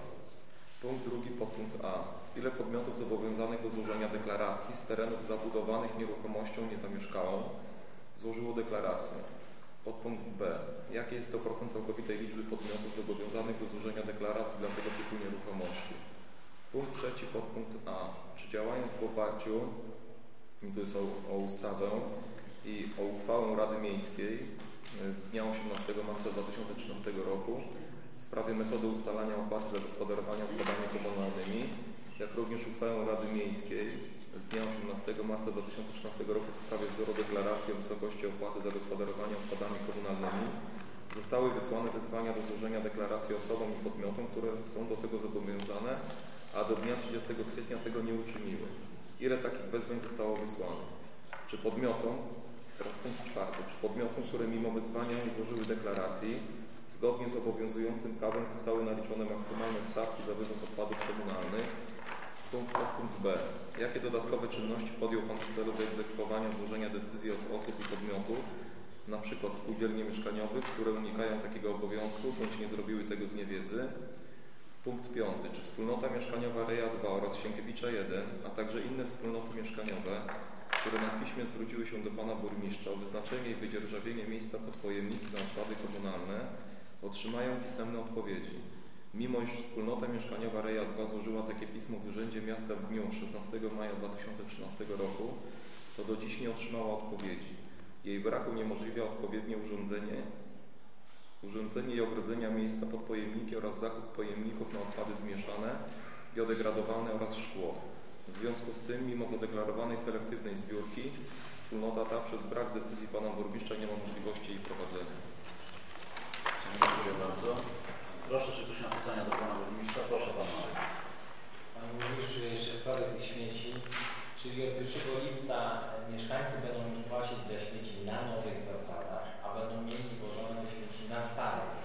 Punkt drugi, podpunkt A. Ile podmiotów zobowiązanych do złożenia deklaracji z terenów zabudowanych nieruchomością niezamieszkałą złożyło deklarację? Podpunkt B. Jaki jest to procent całkowitej liczby podmiotów zobowiązanych do złożenia deklaracji dla tego typu nieruchomości? Punkt trzeci, podpunkt A. Czy działając w oparciu, tu jest o, o ustawę i o uchwałę Rady Miejskiej z dnia 18 marca 2013 roku w sprawie metody ustalania opłaty za gospodarowanie odpadami komunalnymi, jak również uchwałę Rady Miejskiej z dnia 18 marca 2013 roku w sprawie wzoru deklaracji o wysokości opłaty za gospodarowanie odpadami komunalnymi zostały wysłane wezwania do złożenia deklaracji osobom i podmiotom, które są do tego zobowiązane, a do dnia 30 kwietnia tego nie uczyniły. Ile takich wezwań zostało wysłanych? Czy podmiotom, teraz punkt czwarty, czy podmiotom, które mimo wezwania nie złożyły deklaracji, zgodnie z obowiązującym prawem zostały naliczone maksymalne stawki za wywóz odpadów komunalnych? Punkt, punkt B. Jakie dodatkowe czynności podjął Pan w celu wyegzekwowania złożenia decyzji od osób i podmiotów, przykład spółdzielni mieszkaniowych, które unikają takiego obowiązku bądź nie zrobiły tego z niewiedzy? Punkt piąty. Czy wspólnota mieszkaniowa Reja 2 oraz Sienkiewicza 1, a także inne wspólnoty mieszkaniowe, które na piśmie zwróciły się do Pana Burmistrza o wyznaczenie i wydzierżawienie miejsca pod pojemniki na odpady komunalne, otrzymają pisemne odpowiedzi. Mimo iż wspólnota mieszkaniowa Reja 2 złożyła takie pismo w Urzędzie Miasta w dniu 16 maja 2013 roku, to do dziś nie otrzymała odpowiedzi. Jej brak uniemożliwia odpowiednie urządzenie urządzenie i ogrodzenia miejsca pod pojemniki oraz zakup pojemników na odpady zmieszane, biodegradowane oraz szkło. W związku z tym, mimo zadeklarowanej selektywnej zbiórki, wspólnota ta przez brak decyzji Pana Burmistrza nie ma możliwości jej prowadzenia. Dziękuję bardzo. Proszę, czy ktoś ma pytania do Pana Burmistrza? Proszę Pan Marek. Panie Burmistrzu, jeszcze spadek tych śmieci, czyli od 1 lipca mieszkańcy będą już płacić za śmieci na nowych zasadach, a będą mieli włożone te śmieci na starych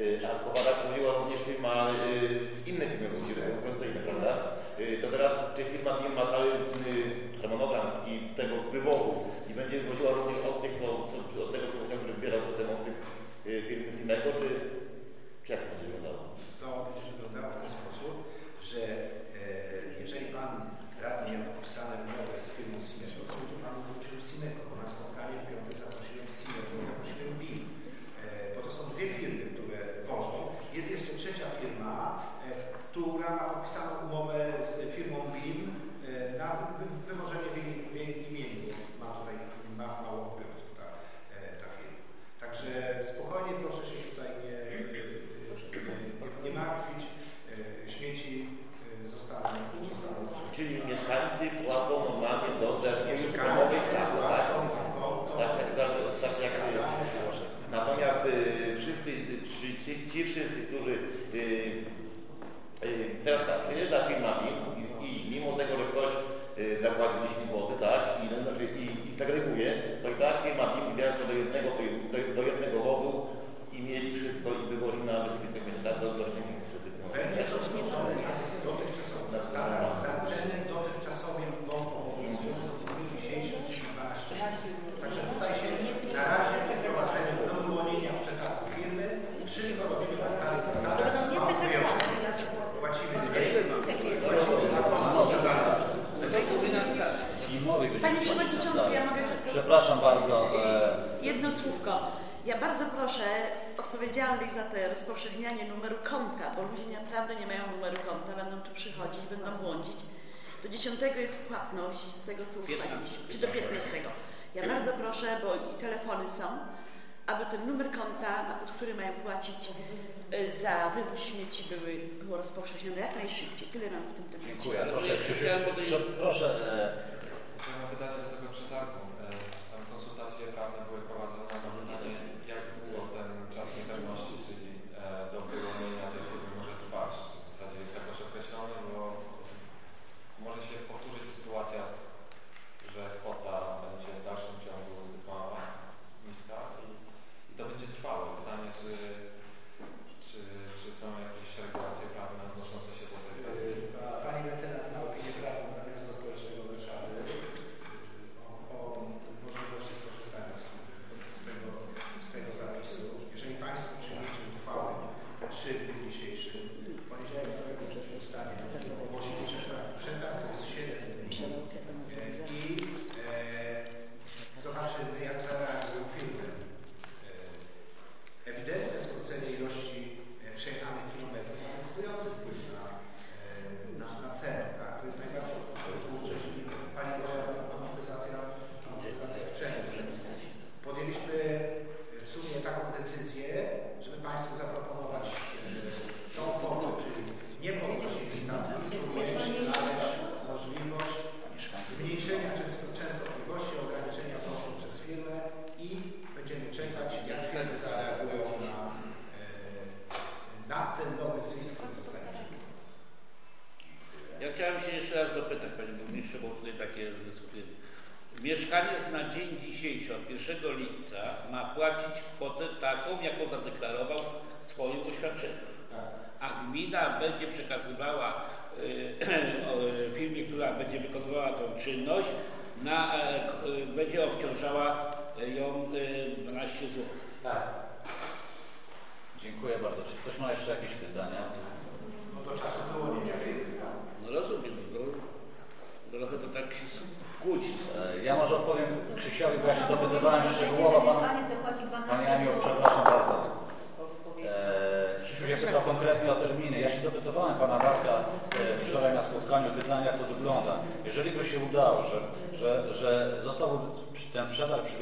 Y, a Kowala prowadziła również firma, y, tak. inne firmy również, prawda? Y, to teraz czy firma BIM ma cały harmonogram i tego wpływowu i będzie woziła również od tych, co, co, od tego, co który zbierał potem od tych firm z innego, czy, czy jak to będzie wyglądało? To będzie wyglądało w ten sposób, że e, jeżeli Pan wdrożone dotychczasowo, za, za cenę Także tutaj się na razie po do wyłonienia w firmy wszystko robimy na starych zasadach, małpujemy, płacimy mniej, płacimy na ponad Panie Przewodniczący, ja mogę... Przepraszam bardzo. Jedno słówko. Ja bardzo proszę odpowiedzialnych za to rozpowszechnianie numeru konta, bo ludzie naprawdę nie mają numeru konta, będą tu przychodzić, będą błądzić. Do 10 jest płatność z tego, co ustaliliśmy, czy do 15. Ja bardzo proszę, bo i telefony są, aby ten numer konta, pod który mają płacić y, za wywóz śmieci, były, było rozpowszechnione jak najszybciej. Tyle mam w tym temacie. Dziękuję. Proszę, proszę, proszę, proszę. Ja mam pytanie do tego przetargu. E, tam konsultacje prawne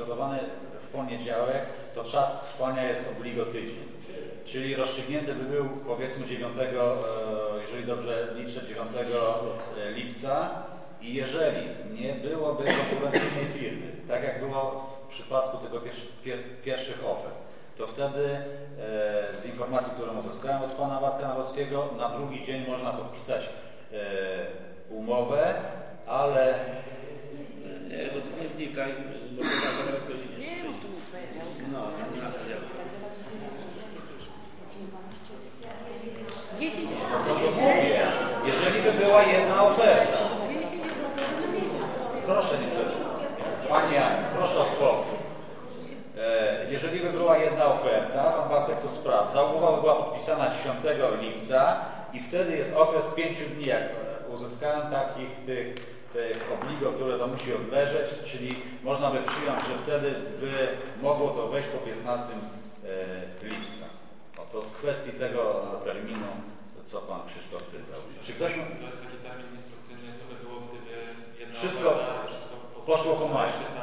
przeprowadzone w poniedziałek, to czas trwania jest obligo tydzień. Czyli rozstrzygnięty by był powiedzmy 9, jeżeli dobrze liczę, 9 lipca i jeżeli nie byłoby konkurencyjnej firmy, tak jak było w przypadku tego pierwszych ofert, to wtedy z informacji, którą uzyskałem od pana Bartka Nawrockiego, na drugi dzień można podpisać umowę, ale... Nie, nie, nie, była jedna oferta. Proszę nie przerwać. Pani Aniu, proszę o spokój. E, jeżeli by była jedna oferta, Pan Bartek to sprawdza. umowa by była podpisana 10 lipca i wtedy jest okres 5 dni, jak uzyskałem takich tych, tych obligo, które to musi odleżeć, czyli można by przyjąć, że wtedy by mogło to wejść po 15 e, lipca. No Oto w kwestii tego terminu co pan Krzysztof pytał. Znaczy, Czy ktoś ma... To jest taki termin instrukcyjny, co by było, gdyby jedna wszystko, poszło po maśle.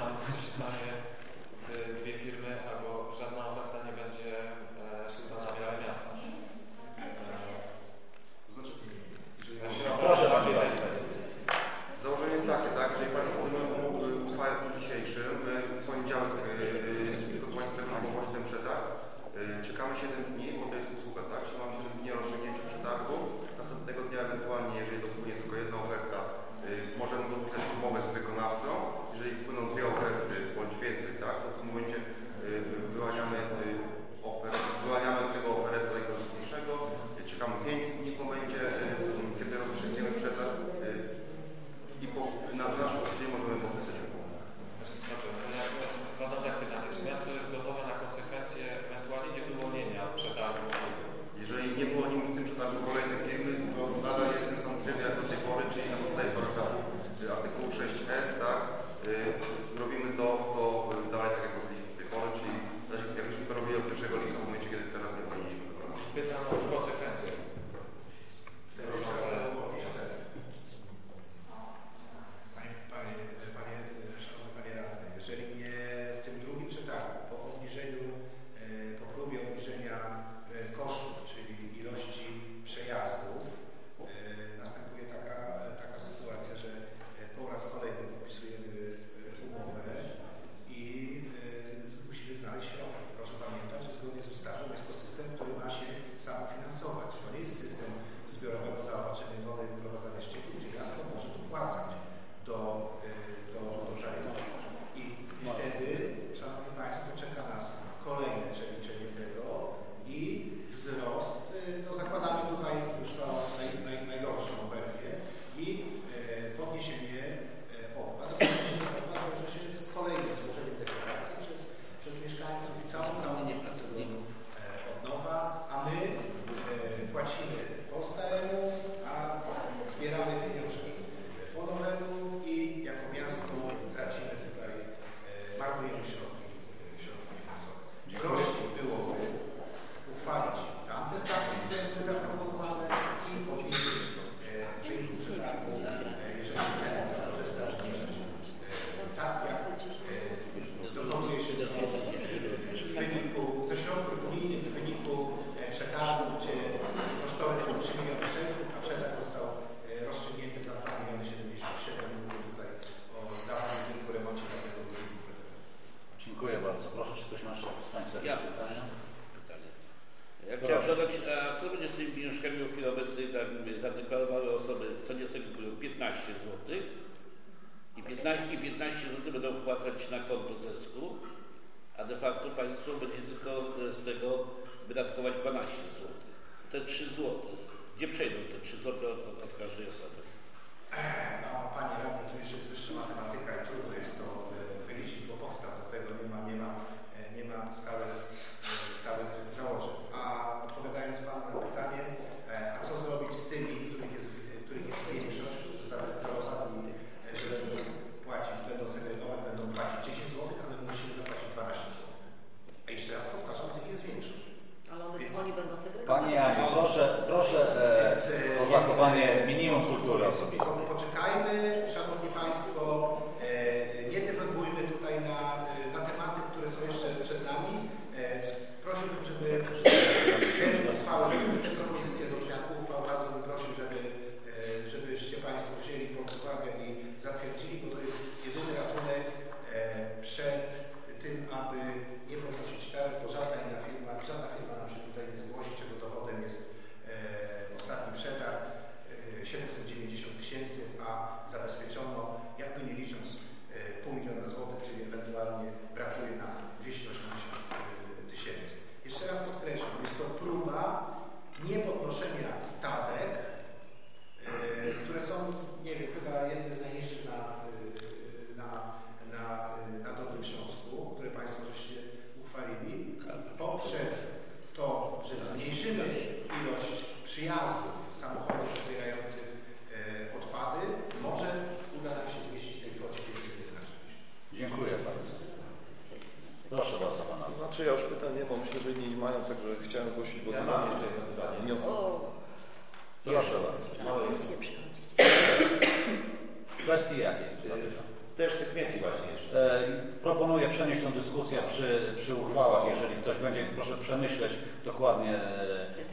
Dokładnie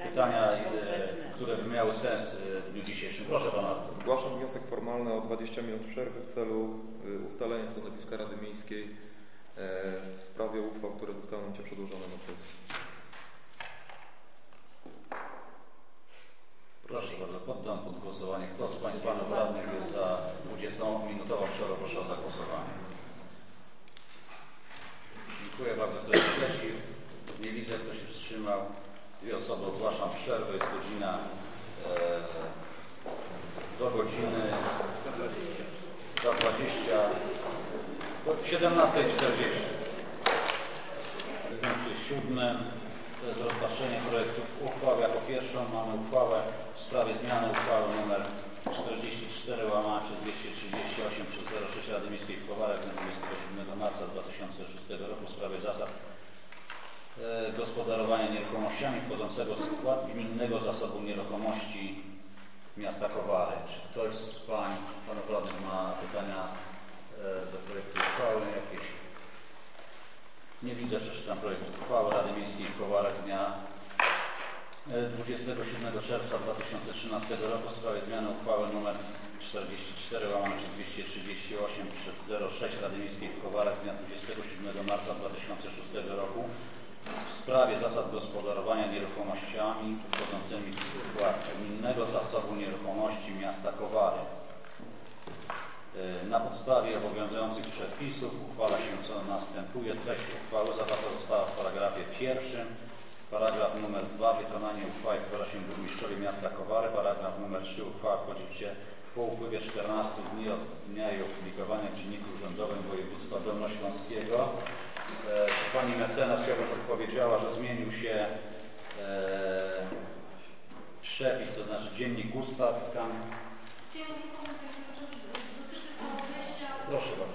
e, pytania, e, które by miały sens e, w dniu dzisiejszym. Proszę Pana. Zgłaszam wniosek formalny o 20 minut przerwy w celu ustalenia stanowiska Rady Miejskiej w sprawie uchwał, które zostały nam dzisiaj przedłożone na sesji. Proszę bardzo, poddam pod głosowanie. Kto z Państwa panów radnych jest za 20-minutową przerwą? Proszę o zagłosowanie. Dziękuję bardzo. Kto jest przeciw? Nie widzę, kto się wstrzymał. Dwie osoby ogłaszam przerwę. Jest godzina e, do godziny za 20 do 17.40. W punkcie siódmym to jest rozpatrzenie projektów uchwał. Jako pierwszą mamy uchwałę w sprawie zmiany uchwały nr 44 łamane przez 238 przez 06 Rady Miejskiej w Kowarach z dnia 27 marca 2006 roku w sprawie zasad gospodarowania nieruchomościami wchodzącego w skład gminnego zasobu nieruchomości miasta Kowary. Czy ktoś z Pań, Panów Radnych ma pytania e, do projektu uchwały jakieś? Nie widzę, przeczytam projekt uchwały Rady Miejskiej w Kowarach z dnia e, 27 czerwca 2013 roku w sprawie zmiany uchwały nr 44 łamane przez 238 przez 06 Rady Miejskiej w Kowarach z dnia 27 marca 2006 roku w sprawie zasad gospodarowania nieruchomościami wchodzącymi w skład gminnego zasobu nieruchomości miasta Kowary. E, Na podstawie obowiązujących przepisów uchwala się co następuje. Treść uchwały zawarta została w paragrafie pierwszym. Paragraf numer 2. Wykonanie uchwały wykonała się burmistrzowi miasta Kowary. Paragraf numer 3. Uchwała wchodzi w życie po upływie 14 dni od dnia jej opublikowania w Dzienniku Urzędowym Województwa Dolnośląskiego. E, Pani mecenas żeby powiedziała, że zmienił się e, przepis, to znaczy Dziennik Ustaw. Tam, proszę bardzo.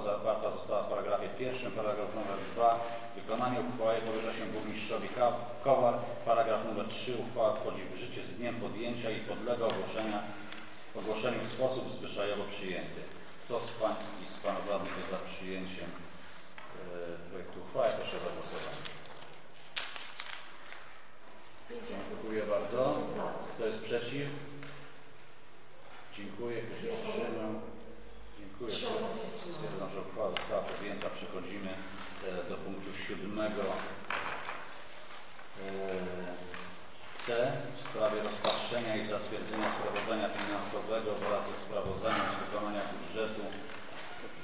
zawarta została w paragrafie pierwszym, paragraf numer 2. Wykonanie uchwały powierza się burmistrzowi Kowar. Paragraf numer 3. Uchwała wchodzi w życie z dniem podjęcia i podlega ogłoszenia, ogłoszeniu w sposób zwyczajowo przyjęty. Kto z Pań i z Panów Radnych jest za przyjęciem yy, projektu uchwały? Proszę o zagłosowanie. Dziękuję bardzo. Kto jest przeciw? Dziękuję. Kto się wstrzymał? Dziękuję. Stwierdzam, że uchwała została podjęta. Przechodzimy e, do punktu siódmego e, C w sprawie rozpatrzenia i zatwierdzenia sprawozdania finansowego wraz ze sprawozdaniem z wykonania budżetu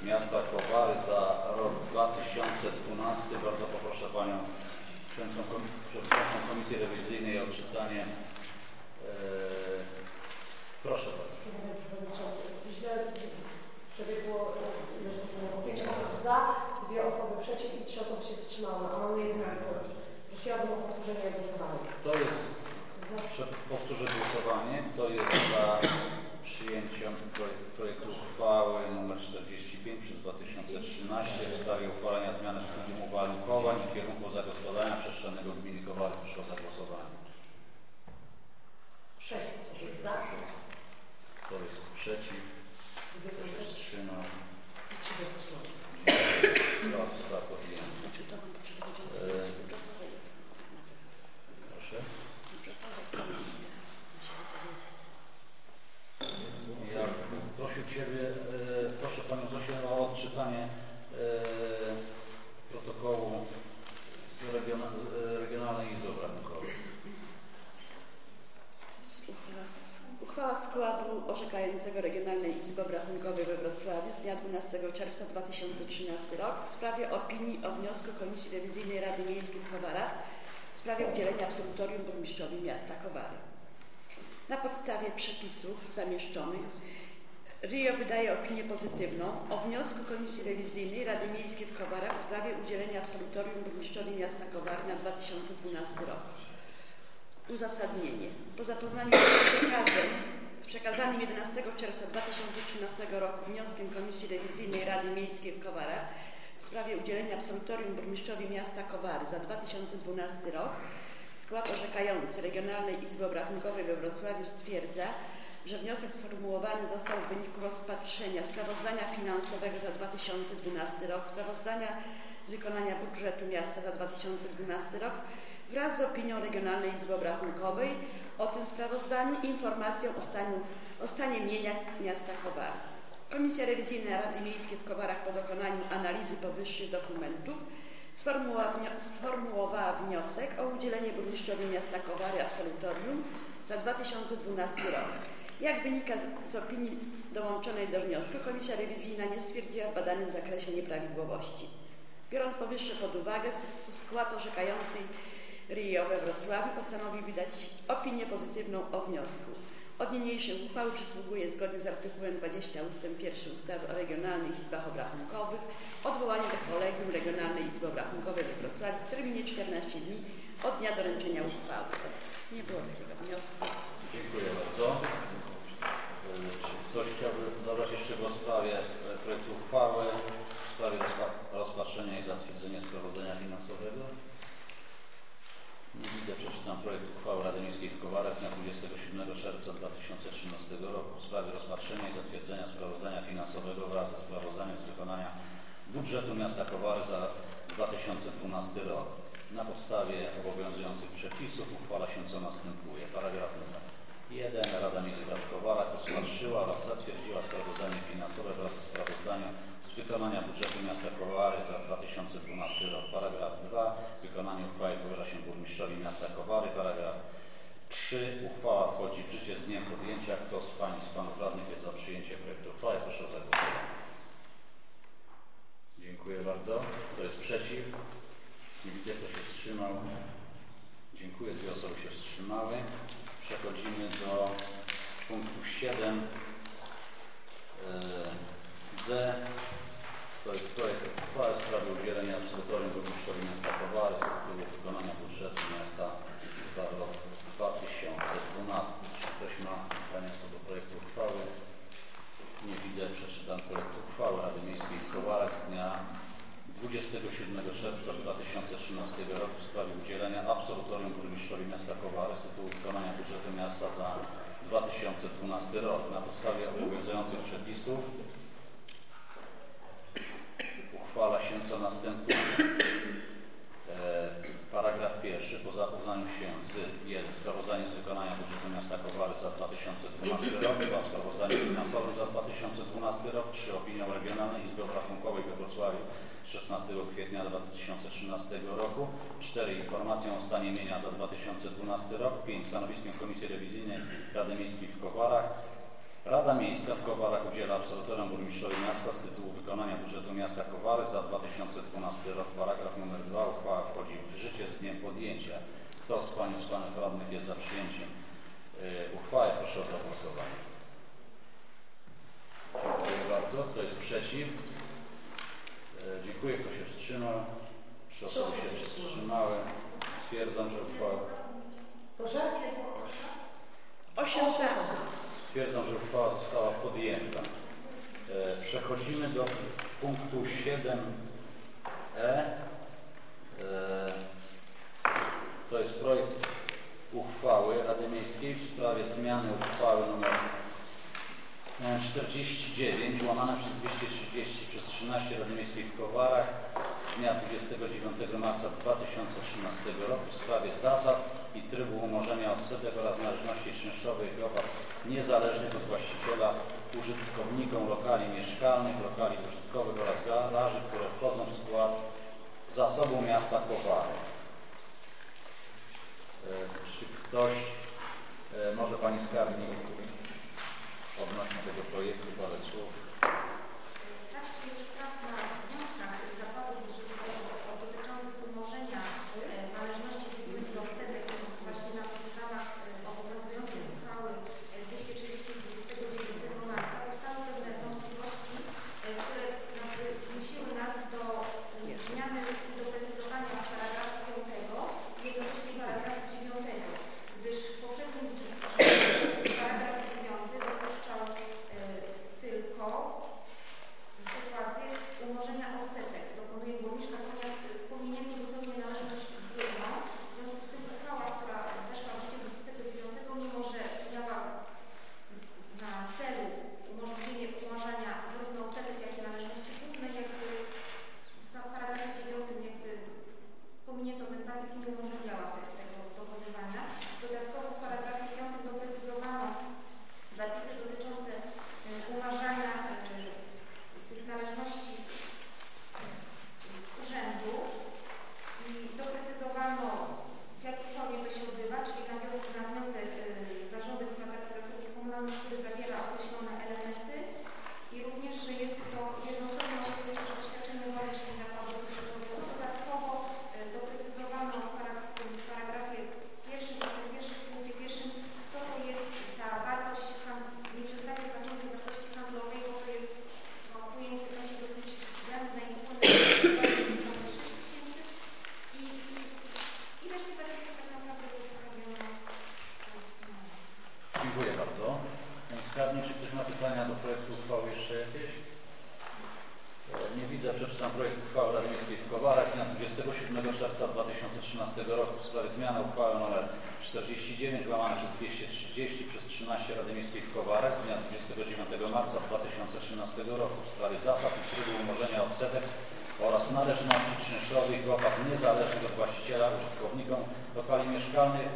miasta Kowary za rok 2012. Bardzo poproszę Panią Przewodniczącą Komisji Rewizyjnej o odczytanie. E, proszę Bardzo przebiegło leżącego 5 osób za, 2 osoby przeciw i 3 osoby się wstrzymały, a mamy 11 Prosiłabym o powtórzenie głosowania. Kto jest za? Powtórzę głosowanie. Kto jest za przyjęciem projektu uchwały nr 45 przez 2013 w sprawie uchwalenia zmiany w studium uwarunkowań i kierunku zagospodarowania przestrzennego gminy Kowalczyk. Proszę o zagłosowanie. Czerwca 2013 rok w sprawie opinii o wniosku Komisji Rewizyjnej Rady Miejskiej w Kowarach w sprawie udzielenia absolutorium burmistrzowi miasta Kowary. Na podstawie przepisów zamieszczonych RIO wydaje opinię pozytywną o wniosku Komisji Rewizyjnej Rady Miejskiej w Kowarach w sprawie udzielenia absolutorium burmistrzowi miasta Kowary na 2012 rok. Uzasadnienie. Po zapoznaniu się z przekazem, z przekazanym 11 czerwca 2013 roku wnioskiem Komisji Rewizyjnej Rady Miejskiej w Kowarach w sprawie udzielenia absolutorium burmistrzowi miasta Kowary za 2012 rok, skład orzekający Regionalnej Izby Obrachunkowej we Wrocławiu stwierdza, że wniosek sformułowany został w wyniku rozpatrzenia sprawozdania finansowego za 2012 rok, sprawozdania z wykonania budżetu miasta za 2012 rok wraz z opinią Regionalnej Izby Obrachunkowej o tym sprawozdaniu informacją o, staniu, o stanie mienia miasta Kowary. Komisja Rewizyjna Rady Miejskiej w Kowarach po dokonaniu analizy powyższych dokumentów sformułowała, wnio- sformułowała wniosek o udzielenie burmistrzowi miasta Kowary absolutorium za 2012 rok. Jak wynika z, z opinii dołączonej do wniosku, Komisja Rewizyjna nie stwierdziła w badanym zakresie nieprawidłowości. Biorąc powyższe pod uwagę, skład orzekający RIO we Wrocławiu postanowił wydać opinię pozytywną o wniosku. Od niniejszej uchwały przysługuje zgodnie z artykułem 20 ust. 1 ustawy o regionalnych izbach obrachunkowych odwołanie do Kolegium Regionalnej Izby Obrachunkowej we Wrocławiu w terminie 14 dni od dnia doręczenia uchwały. Nie było takiego wniosku. Dziękuję bardzo. Czy ktoś chciałby zabrać jeszcze głos w sprawie projektu uchwały w sprawie rozpa- rozpatrzenia i zatwierdzenia sprawozdania finansowego? Przeczytam projekt uchwały Rady Miejskiej w Kowarach z dnia 27 czerwca 2013 roku w sprawie rozpatrzenia i zatwierdzenia sprawozdania finansowego wraz ze sprawozdaniem z wykonania budżetu miasta Kowary za 2012 rok. Na podstawie obowiązujących przepisów uchwala się co następuje. Paragraf numer 1. Rada Miejska w Kowarach rozpatrzyła oraz zatwierdziła sprawozdanie finansowe wraz ze sprawozdaniem z wykonania budżetu miasta Kowary za 2012 rok. Paragraf 2. Wykonanie uchwały powierza się burmistrzowi miasta Kowary. Paragraf 3. Uchwała wchodzi w życie z dniem podjęcia. Kto z Pań i z Panów Radnych jest za przyjęciem projektu uchwały? Proszę o zagłosowanie. Dziękuję bardzo. Kto jest przeciw? Nie widzę, kto się wstrzymał. Dziękuję. Dwie osoby się wstrzymały. Przechodzimy do punktu 7. e, D. To jest projekt uchwały w sprawie udzielenia absolutorium burmistrzowi miasta Kowary z tytułu wykonania budżetu miasta za rok 2012. Czy ktoś ma pytania co do projektu uchwały? Nie widzę. Przeczytam projekt uchwały Rady Miejskiej w Kowarach z dnia 27 czerwca 2013 roku w sprawie udzielenia absolutorium burmistrzowi miasta Kowary z tytułu wykonania budżetu miasta za 2012 rok. Na podstawie przepisów uchwala się co następuje. E, paragraf pierwszy. Po zapoznaniu się z 1. Sprawozdaniem z wykonania budżetu miasta Kowary za 2012 rok, 2. Sprawozdaniem finansowym za 2012 rok, 3. Opinią Regionalnej Izby Obrachunkowej we Wrocławiu z 16 kwietnia 2013 roku, 4. Informacją o stanie mienia za 2012 rok, 5. Stanowiskiem Komisji Rewizyjnej Rady Miejskiej w Kowarach, Rada Miejska w Kowarach udziela absolutorium burmistrzowi miasta z tytułu wykonania budżetu miasta Kowary za 2012 rok. Paragraf numer 2. Uchwała wchodzi w życie z dniem podjęcia. Kto z Pań i z Panów Radnych jest za przyjęciem y, uchwały? Proszę o zagłosowanie. Dziękuję bardzo. Kto jest przeciw? Y, Dziękuję. Kto się wstrzymał? Trzy osoby się wstrzymały. Stwierdzam, że uchwała... Proszę? Osiem za. Stwierdzam, że uchwała została podjęta. E, przechodzimy do punktu 7e. E, to jest projekt uchwały Rady Miejskiej w sprawie zmiany uchwały nr 49 e, łamane przez 230 przez 13 Rady Miejskiej w Kowarach dnia 29 marca 2013 roku w sprawie zasad i trybu umorzenia odsetek oraz należności czynszowych i opłat niezależnych od właściciela użytkownikom lokali mieszkalnych, lokali użytkowych oraz garaży, które wchodzą w skład zasobu miasta Kowary. E, czy ktoś, e, może Pani Skarbnik odnośnie tego projektu parę słów?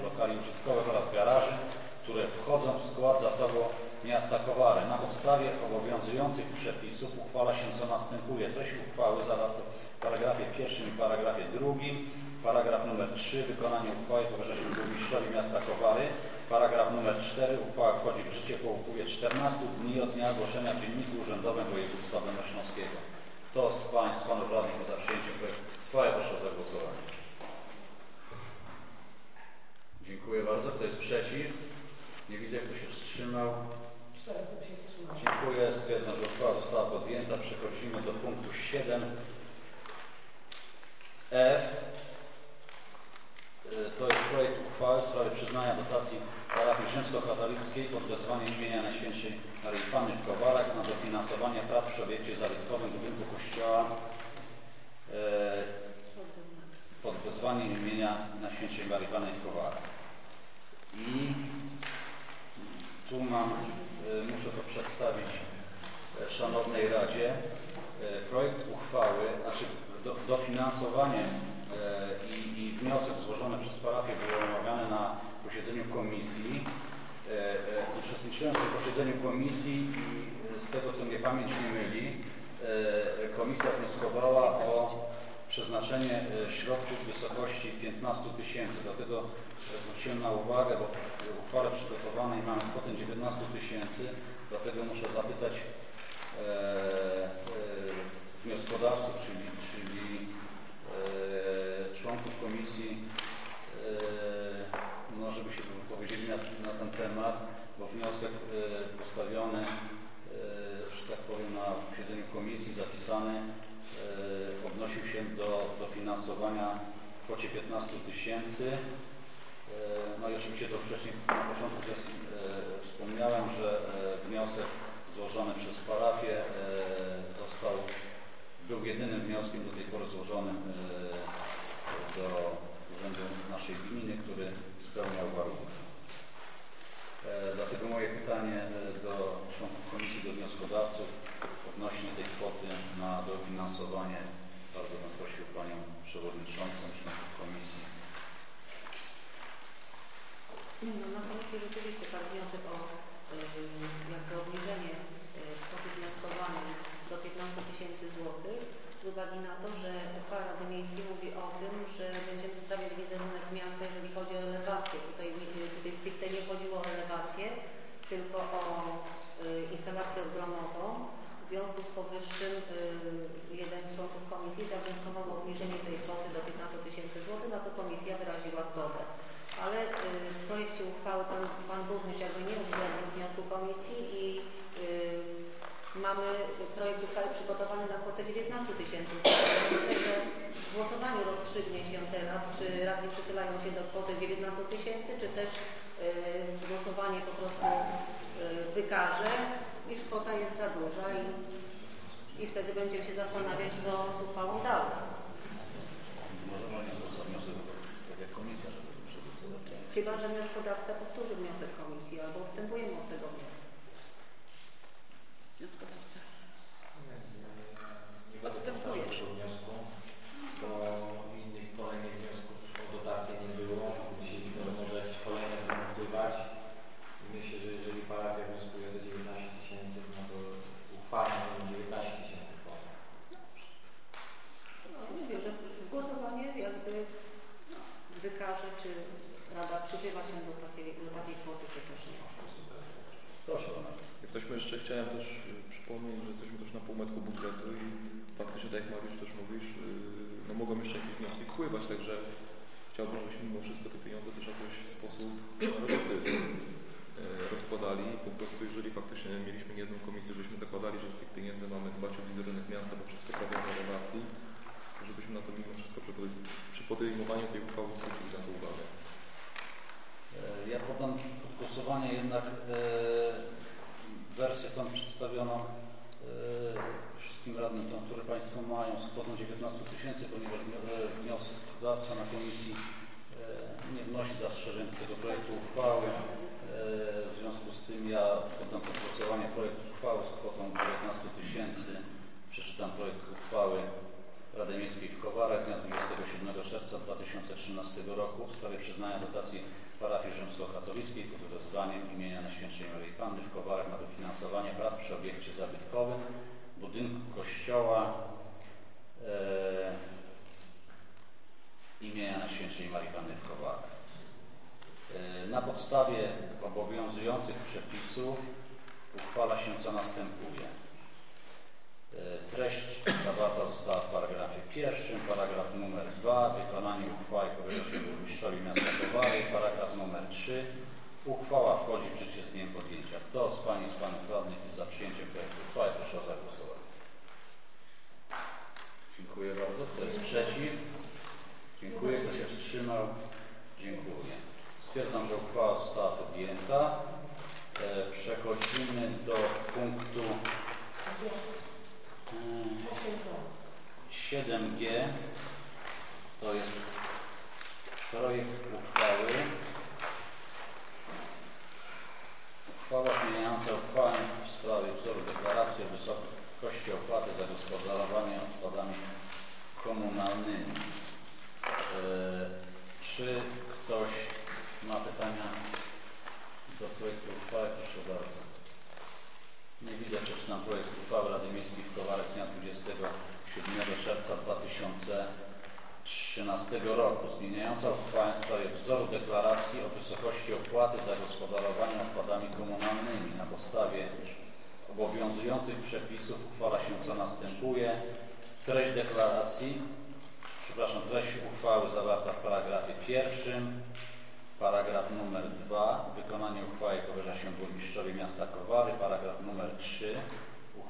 lokali użytkowych oraz garaży, które wchodzą w skład zasobu miasta Kowary. Na podstawie obowiązujących przepisów uchwala się co następuje. Treść uchwały zawarto w paragrafie pierwszym i paragrafie drugim. Paragraf numer 3. Wykonanie uchwały powierza się burmistrzowi miasta Kowary. Paragraf numer 4. Uchwała wchodzi w życie po upływie 14 dni od dnia ogłoszenia w Dzienniku Urzędowym Województwa Dolnośląskiego. Kto z Państw, Panów Radnych za przyjęciem projektu oczywiście to wcześniej na początku sesji e, wspomniałem, że e, wniosek złożony przez parafię e, został, był jedynym wnioskiem do tej pory złożonym e, do urzędu naszej gminy, który spełniał warunki. E, dlatego moje pytanie e, do członków komisji, do wnioskodawców odnośnie tej kwoty na dofinansowanie. Bardzo bym prosił Panią Przewodniczącą członków komisji no, na komisji rzeczywiście padł wniosek o y, jakby obniżenie y, kwoty wnioskowanej do 15 tysięcy złotych z uwagi na to, że uchwała Rady Miejskiej mówi o tym, że będziemy poprawiać wizerunek miasta, jeżeli chodzi o elewację. Tutaj, y, tutaj stricte nie chodziło o elewację, tylko o y, instalację odgronową. W związku z powyższym y, jeden z członków komisji zawnioskował o obniżenie tej kwoty do 15 tysięcy złotych, na to komisja wyraziła zgodę ale y, w projekcie uchwały pan, pan burmistrz jakby nie uwzględnił wniosku komisji i y, mamy projekt uchwały przygotowany na kwotę 19 tysięcy. Myślę, że w głosowaniu rozstrzygnie się teraz, czy radni przychylają się do kwoty 19 tysięcy, czy też y, głosowanie po prostu y, wykaże, iż kwota jest za duża i, i wtedy będziemy się zastanawiać, co z uchwałą dalej. Może Pani Poseł wniosek, tak jak Komisja, żeby to przegłosować. Chyba, że wnioskodawca powtórzy wniosek komisji albo odstępujemy od tego wniosku. Wnioskodawca. Nie Odstępujesz. tego wniosku, bo innych kolejnych wniosków o dotację nie było. Myśleliśmy, że może jakieś kolejne będą wpływać. Myślę, że jeżeli parafia wnioskuje do 19 tysięcy, no to uchwała będzie 19 tysięcy kwota. No, mówię, że głosowanie jakby wykaże, czy Rada przychyla się do takiej, do takiej kwoty, czy też nie. Proszę Pana. Jesteśmy jeszcze, chciałem też y, przypomnieć, że jesteśmy też na półmetku budżetu i faktycznie, tak jak Mariusz też mówisz, y, no mogą jeszcze jakieś wnioski wpływać, także chciałbym, żebyśmy mimo wszystko te pieniądze też w sposób relatywny y, rozkładali. Po prostu jeżeli faktycznie mieliśmy jedną komisję, żeśmy zakładali, że z tych pieniędzy mamy dbać o wizerunek miasta poprzez poprawianie relacji, żebyśmy na to mimo wszystko przy podejmowaniu tej uchwały zwrócili na to uwagę. E, Ja podam pod głosowanie jednak e, wersję tą przedstawioną e, wszystkim radnym, tą, które Państwo mają z kwotą 19 tysięcy, ponieważ e, wnioskodawca na komisji e, nie wnosi zastrzeżeń do tego projektu uchwały. E, W związku z tym ja poddam pod głosowanie projekt uchwały z kwotą 19 tysięcy. Przeczytam projekt uchwały Rady Miejskiej w Kowarach z dnia 27 czerwca 2013 roku w sprawie przyznania dotacji parafii rzymskokatolickiej pod wezwaniem imienia Najświętszej Maryi Panny w Kowarach na dofinansowanie prac przy obiekcie zabytkowym budynku kościoła e, imienia Najświętszej Marii Panny w Kowarach. E, na podstawie obowiązujących przepisów uchwala się co następuje. E, Treść zawarta została w paragrafie pierwszym, paragraf numer 2, wykonanie uchwały powierza burmistrzowi miasta Kowary, paragraf numer 3. Uchwała wchodzi w życie z dniem podjęcia. Kto z Pani i z Panów Radnych jest za przyjęciem projektu uchwały, proszę o zagłosowanie. Dziękuję bardzo. Kto jest przeciw? Dziękuję. Kto się wstrzymał? Dziękuję. Stwierdzam, że uchwała została podjęta. E, Przechodzimy do punktu 7G. To jest projekt uchwały. Uchwała zmieniająca uchwałę w sprawie wzoru deklaracji o wysokości opłaty za gospodarowanie odpadami komunalnymi. E, czy ktoś ma pytania do projektu uchwały? Proszę bardzo. Nie widzę, przeczytam projekt uchwały Rady Miejskiej w Kowarach z dnia 27 czerwca 2013 roku. Zmieniająca uchwałę w sprawie wzoru deklaracji o wysokości opłaty za gospodarowanie odpadami komunalnymi. Na podstawie obowiązujących przepisów uchwala się co następuje. Treść deklaracji, przepraszam, treść uchwały zawarta w paragrafie pierwszym, paragraf numer 2, wykonanie uchwały powierza się burmistrzowi miasta Kowary, paragraf numer 3,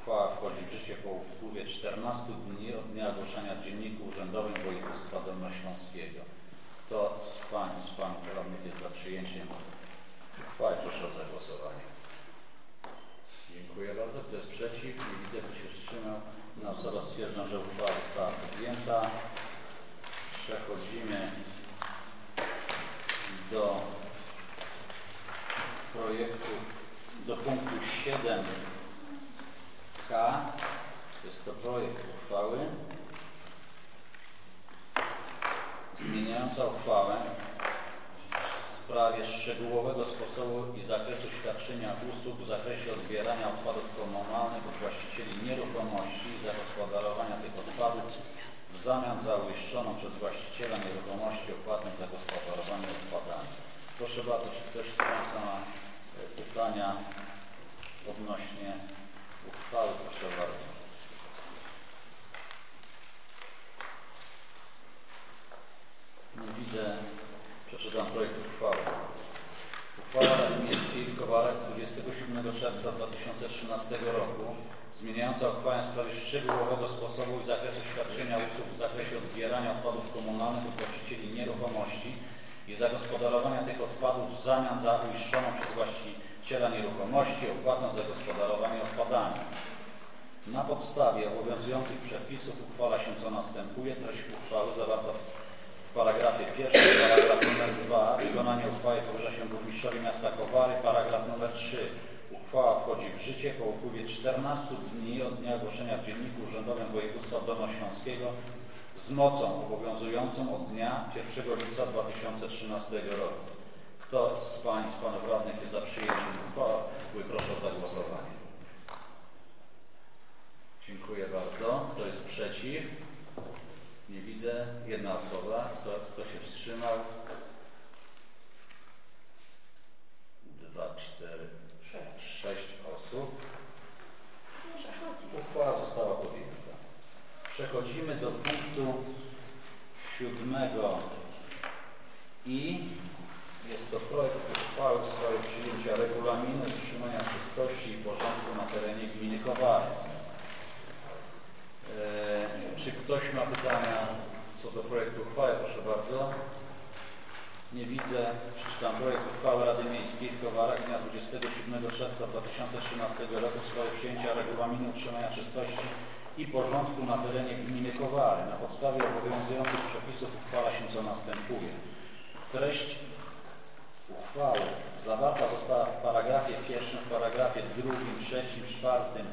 uchwała wchodzi w życie po upływie 14 dni od dnia ogłoszenia w Dzienniku Urzędowym Województwa Dolnośląskiego. Kto z Pań z Panów Radnych jest za przyjęciem uchwały? Proszę o zagłosowanie. Dziękuję bardzo. Kto jest przeciw? Nie widzę, kto się wstrzymał. Na osoba stwierdzam, że uchwała została podjęta. Przechodzimy do projektu, do punktu 7K. Jest to projekt uchwały zmieniająca uchwałę w sprawie szczegółowego sposobu i zakresu świadczenia usług w zakresie odbierania odpadów komunalnych od właścicieli nieruchomości i zagospodarowania tych odpadów w zamian za uiszczoną przez właściciela nieruchomości opłatę za gospodarowanie odpadami. Proszę bardzo, czy ktoś z Państwa ma e, pytania odnośnie uchwały? Proszę bardzo. Nie widzę. Przeczytam projekt uchwały. Uchwała Rady Miejskiej w Kowarach z 27 czerwca 2013 roku zmieniająca uchwałę w sprawie szczegółowego sposobu i zakresu świadczenia usług w zakresie odbierania odpadów komunalnych od właścicieli nieruchomości i zagospodarowania tych odpadów w zamian za uiszczoną przez właściciela nieruchomości opłatę za gospodarowanie odpadami. Na podstawie obowiązujących przepisów uchwala się co następuje. Treść uchwały zawarta w paragrafie pierwszym, paragraf numer 2. Wykonanie uchwały powierza się burmistrzowi miasta Kowary. Paragraf numer 3. Uchwała wchodzi w życie po upływie 14 dni od dnia ogłoszenia w Dzienniku Urzędowym Województwa Dolnośląskiego z mocą obowiązującą od dnia 1 lipca 2013 roku. Kto z Pań z Panów Radnych jest za przyjęciem uchwały? Proszę o zagłosowanie. Dziękuję bardzo. Kto jest przeciw? Nie widzę. Jedna osoba. Kto, kto się wstrzymał? Dwa, cztery, sześć osób. Uchwała została podjęta. Przechodzimy do punktu siódmego i jest to projekt uchwały w sprawie przyjęcia regulaminu utrzymania czystości i porządku na terenie gminy Kowary. Eee, czy ktoś ma pytania co do projektu uchwały? Proszę bardzo. Nie widzę. Przeczytam projekt uchwały Rady Miejskiej w Kowarach z dnia 27 czerwca 2013 roku w sprawie przyjęcia regulaminu utrzymania czystości i porządku na terenie gminy Kowary. Na podstawie obowiązujących przepisów uchwala się co następuje. Treść uchwały zawarta została w paragrafie pierwszym, w paragrafie drugim, trzecim, czwartym,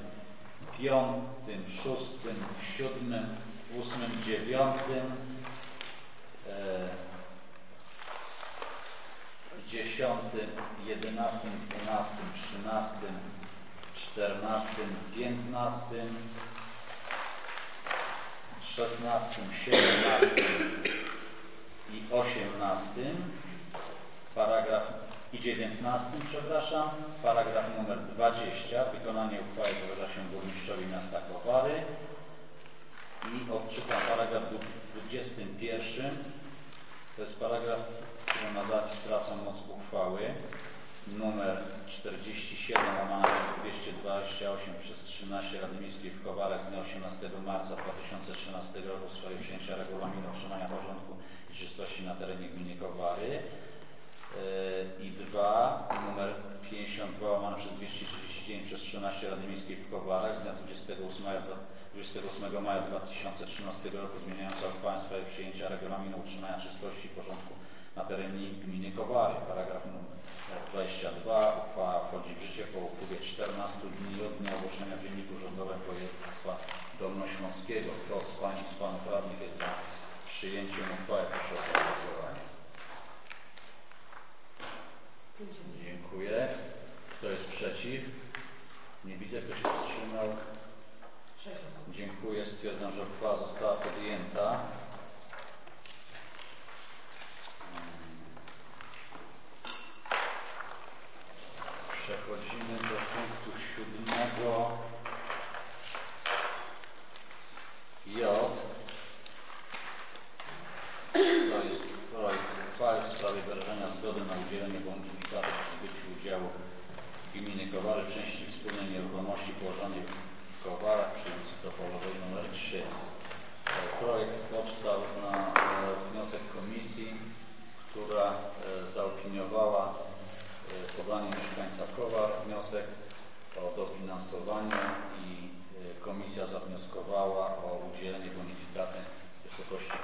piątym, szóstym, siódmym, ósmym, dziewiątym, e, dziesiątym, jedenastym, dwunastym, trzynastym, czternastym, piętnastym, szesnastym, siedemnastym i osiemnastym, paragraf i dziewiętnastym, przepraszam, paragraf numer 20, wykonanie uchwały powierza się burmistrzowi miasta Kowary. I odczytam paragraf 21, to jest paragraf, który ma zapis tracą moc uchwały. Numer 47 łamane przez 228 przez 13 Rady Miejskiej w Kowarach z dnia 18 marca 2013 roku w sprawie przyjęcia regulaminu utrzymania porządku i czystości na terenie gminy Kowary i dwa numer 52 łamane przez 239 przez 13 Rady Miejskiej w Kowarach z dnia 28 maja, 28 maja 2013 roku zmieniająca uchwałę w sprawie przyjęcia regulaminu utrzymania czystości i porządku na terenie gminy Kowary. Paragraf numer 22. Uchwała wchodzi w życie po upływie 14 dni od dnia ogłoszenia w Dzienniku Urzędowym Województwa Dolnośląskiego. Kto z Pań i z Panów Radnych jest za przyjęciem uchwały? Proszę o głosowanie. Dziękuję. Kto jest przeciw? Nie widzę, kto się wstrzymał. Dziękuję. Stwierdzam, że uchwała została podjęta. Przechodzimy do punktu siódmego J. To jest projekt uchwały w sprawie wyrażenia zgody na udzielenie udziału gminy Kowary w części wspólnej nieruchomości położonej w przy ulicy Topolowej nr 3. Projekt powstał na e, wniosek komisji, która e, zaopiniowała e, podanie mieszkańca Kowar wniosek o dofinansowanie i komisja zawnioskowała o udzielenie bonifikaty w wysokości 50%.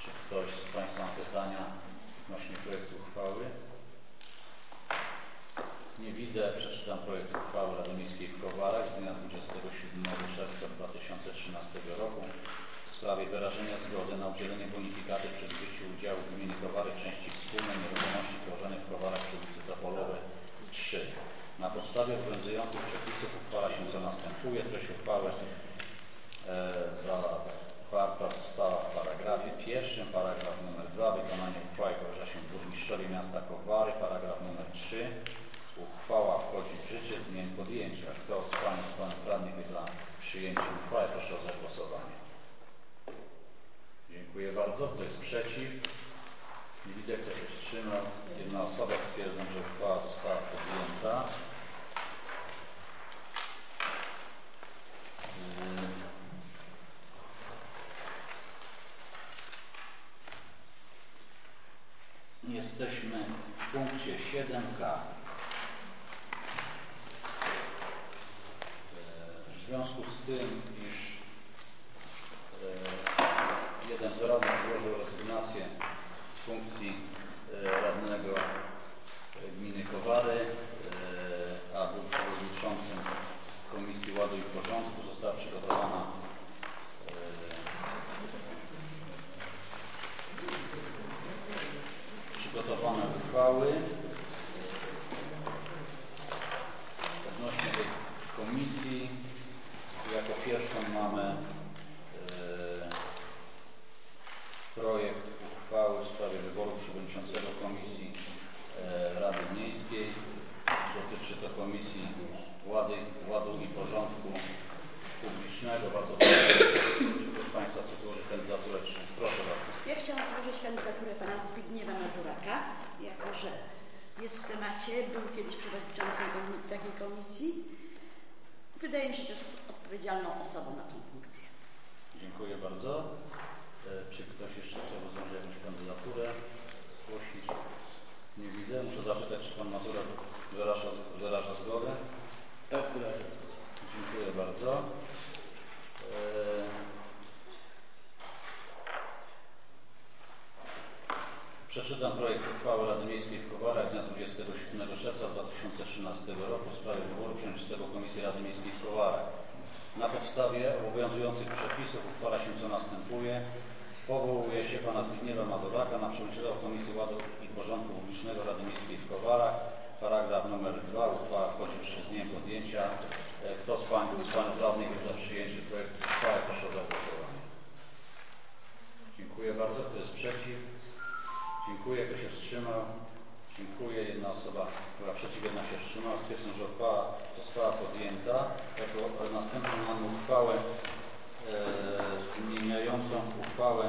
Czy ktoś z Państwa ma pytania odnośnie projektu uchwały? Nie widzę. Przeczytam projekt uchwały Rady Miejskiej w Kowarach z dnia 27 czerwca 2013 roku w sprawie wyrażenia zgody na udzielenie bonifikaty przy zbyciu udziału w gminie Kowary w części wspólnej nieruchomości położonej w Kowarach przy ulicy Topolowej 3. Na podstawie obowiązujących przepisów uchwala się co następuje. Treść uchwały e, zawarta została w paragrafie pierwszym. Paragraf numer 2. Wykonanie uchwały powierza się burmistrzowi miasta Kowary. Paragraf numer 3. Uchwała wchodzi w życie z dniem podjęcia. Kto z Pań z Panów Radnych jest za przyjęciem uchwały? Proszę o zagłosowanie. Dziękuję bardzo. Kto jest przeciw? Nie widzę, kto się wstrzymał. Jedna osoba. Stwierdzam, że uchwała została podjęta. Yy. Jesteśmy w punkcie 7k. W związku z tym, iż e, jeden z radnych złożył rezygnację z funkcji e, radnego gminy Kowary, e, a był przewodniczącym Komisji Ładu i Porządku, została przygotowana przygotowane uchwały odnośnie tej komisji. Jako pierwszą mamy e, projekt uchwały w sprawie wyboru przewodniczącego Komisji e, Rady Miejskiej. Dotyczy to Komisji Łady, Ładu i Porządku Publicznego. Bardzo proszę, czy ktoś z Państwa chce złożyć kandydaturę? Czy... Proszę bardzo. Ja chciałam złożyć kandydaturę pana Zbigniewa Mazuraka, jako że jest w temacie, był kiedyś przewodniczącym takiej komisji. Wydaje mi się, że jest odpowiedzialną osobą na tą funkcję. Dziękuję bardzo. E, Czy ktoś jeszcze chciałby złożyć jakąś kandydaturę? Zgłosić? Nie widzę. Muszę zapytać, czy Pan Mazura wyraża, wyraża zgodę? Tak, wyrażam. Dziękuję bardzo. Przeczytam projekt uchwały Rady Miejskiej w Kowarach z dnia 27 czerwca 2013 roku w sprawie wyboru przewodniczącego Komisji Rady Miejskiej w Kowarach. Na podstawie obowiązujących przepisów uchwala się co następuje. Powołuje się pana Zbigniewa Mazuraka na przewodniczącego Komisji Ładu i Porządku Publicznego Rady Miejskiej w Kowarach. Paragraf numer 2. Uchwała wchodzi w z dniem podjęcia. E, Kto z pań z panów radnych jest za przyjęciem projektu uchwały? Proszę o zagłosowanie. Dziękuję bardzo. Kto jest przeciw? Dziękuję. Kto się wstrzymał? Dziękuję. Jedna osoba była przeciw, jedna się wstrzymała. Stwierdzam, że uchwała została podjęta. Jako następną mamy uchwałę e, zmieniającą uchwałę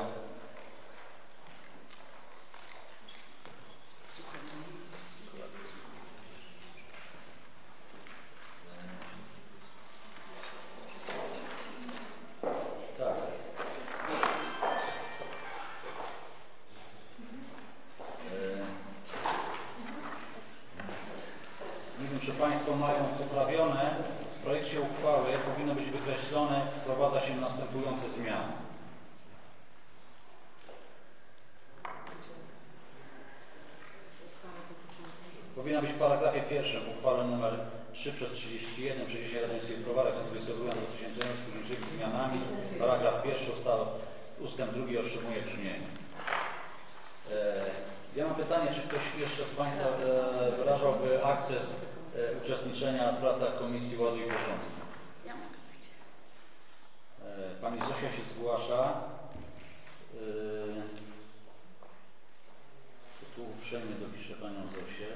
Tak. E, Nie wiem, czy Państwo mają poprawione. W projekcie uchwały powinno być wykreślone, wprowadza się następujące zmiany. Powinna być w paragrafie pierwszym w uchwale nr 3 przez 31 przeniesienia Rady Miejskiej w Kowarach z 22 2000 z zmianami. Paragraf pierwszy ustaw, ustęp drugi otrzymuje brzmienie. E, ja mam pytanie, czy ktoś jeszcze z Państwa e, wyrażałby akces uczestniczenia w pracach Komisji Ładu i Porządku? E, Pani Zosia się zgłasza. E, tu uprzejmie dopiszę Panią Zosię.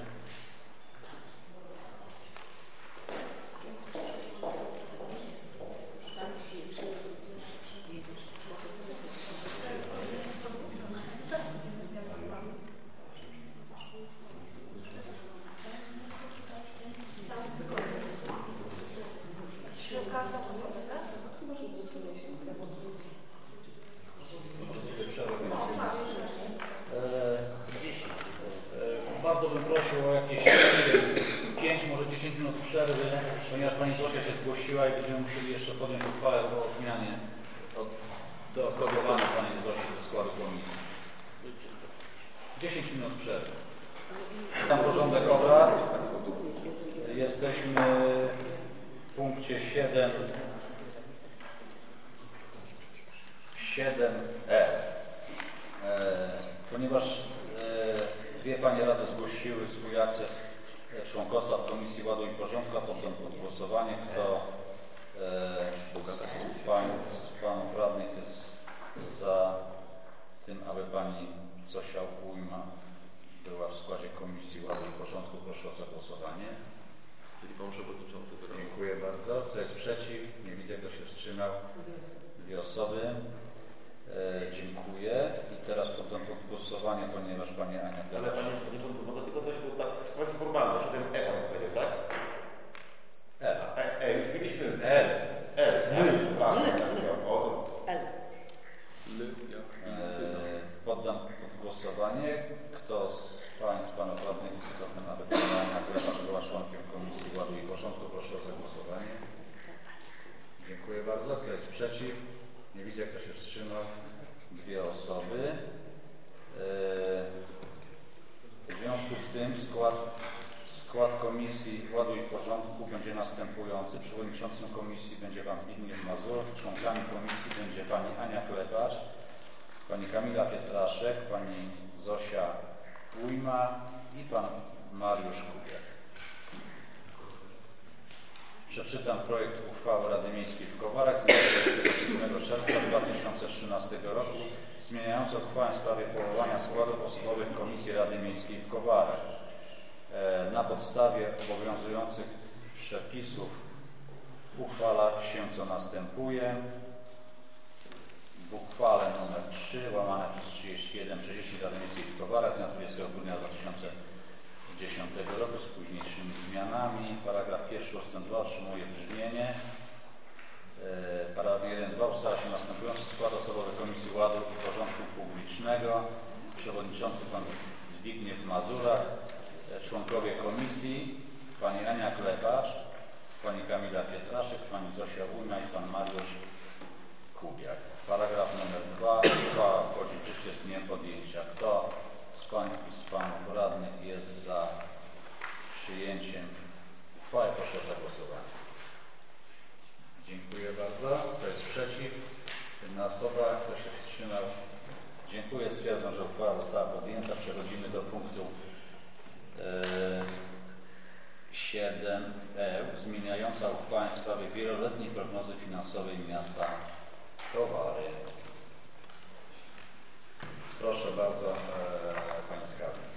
Przewodniczącym Komisji będzie Pan Zbigniew Mazur, członkami Komisji będzie Pani Ania Klepacz, Pani Kamila Pietraszek, Pani Zosia Ujma i Pan Mariusz Kubiak. Przeczytam projekt uchwały Rady Miejskiej w Kowarach z dnia 27 czerwca 2013 roku zmieniający uchwałę w sprawie powołania składów osobowych Komisji Rady Miejskiej w Kowarach. E, Na podstawie obowiązujących przepisów uchwala się co następuje. W uchwale nr 3 łamane przez 31 30 Rady Miejskiej w Kowarach z dnia 20 grudnia 2010 roku z późniejszymi zmianami. Paragraf pierwszy ustęp 2 otrzymuje brzmienie. E, Paragraf 1.2 ustala się następujący skład osobowy Komisji Ładu i Porządku Publicznego. Przewodniczący Pan Zbigniew Mazura, e, członkowie Komisji Pani Ania Klepacz, Pani Kamila Pietraszek, Pani Zosia Ujma i Pan Mariusz Kubiak. Paragraf numer 2. Uchwała wchodzi w życie z dniem podjęcia. Kto z Pań i z Panów Radnych jest za przyjęciem uchwały? Proszę o zagłosowanie. Dziękuję bardzo. Kto jest przeciw? Jedna osoba. Kto się wstrzymał? Dziękuję. Stwierdzam, że uchwała została podjęta. Przechodzimy do punktu e, 7e. Zmieniająca uchwałę w sprawie wieloletniej prognozy finansowej miasta Kowary. Proszę bardzo, e, Pani Skarbnik.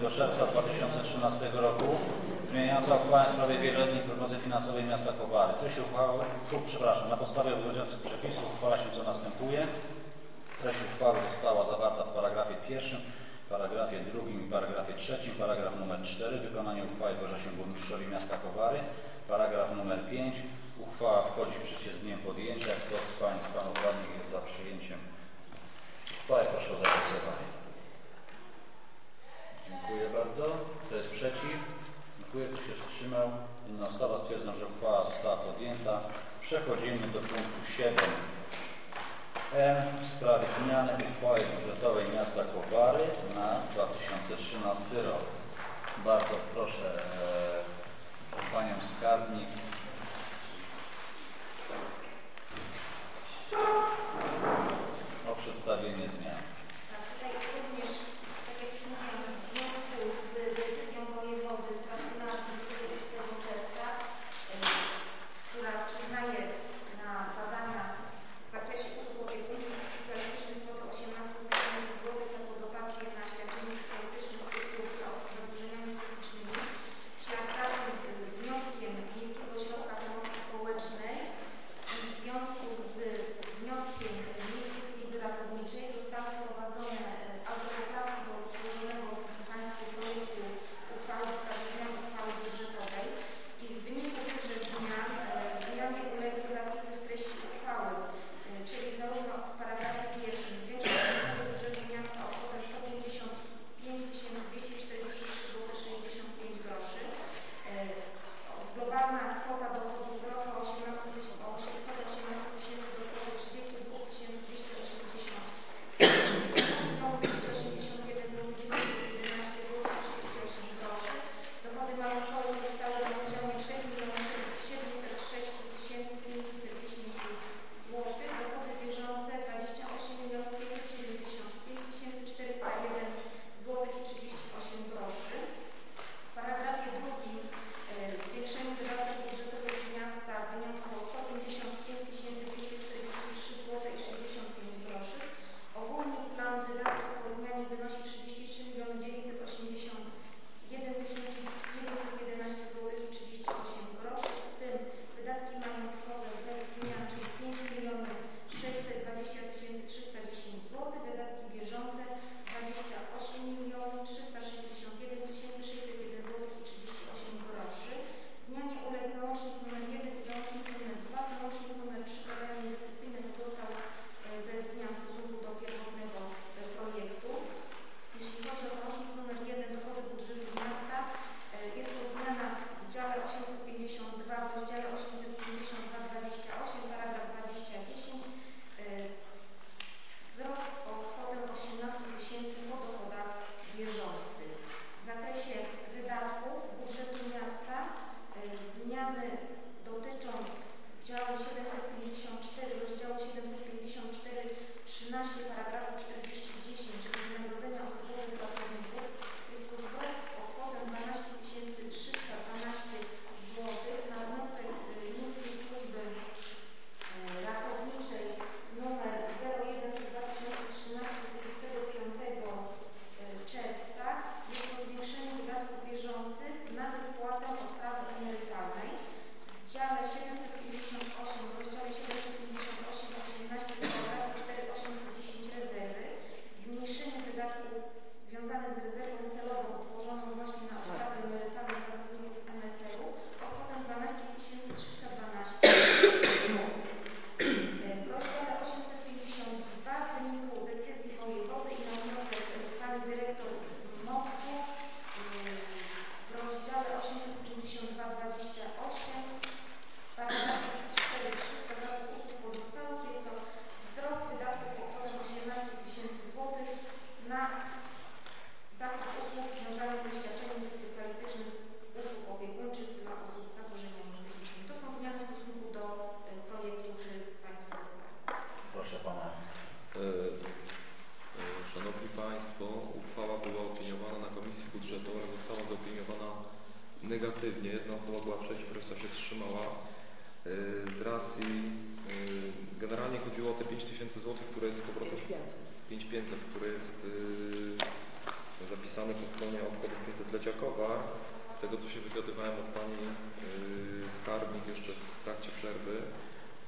27 czerwca 2013 roku zmieniająca uchwałę w sprawie wieloletniej prognozy finansowej miasta Kowary. Treść uchwały, przepraszam, na podstawie obowiązujących przepisów uchwala się co następuje. Treść uchwały została zawarta w paragrafie pierwszym, paragrafie drugim i paragrafie trzecim. Paragraf numer 4. Wykonanie uchwały zgłasza się burmistrzowi miasta Kowary. Paragraf numer 5. Uchwała wchodzi w życie z dniem podjęcia. Kto z Pań z Panów Radnych jest za przyjęciem uchwały? Proszę o zagłosowanie. Dziękuję bardzo. Kto jest przeciw? Dziękuję. Kto się wstrzymał? Inna osoba. Stwierdzam, że uchwała została podjęta. Przechodzimy do punktu 7. M w sprawie zmiany uchwały budżetowej miasta Kowary na 2013 rok. Bardzo proszę e, Panią Skarbnik o przedstawienie zmian.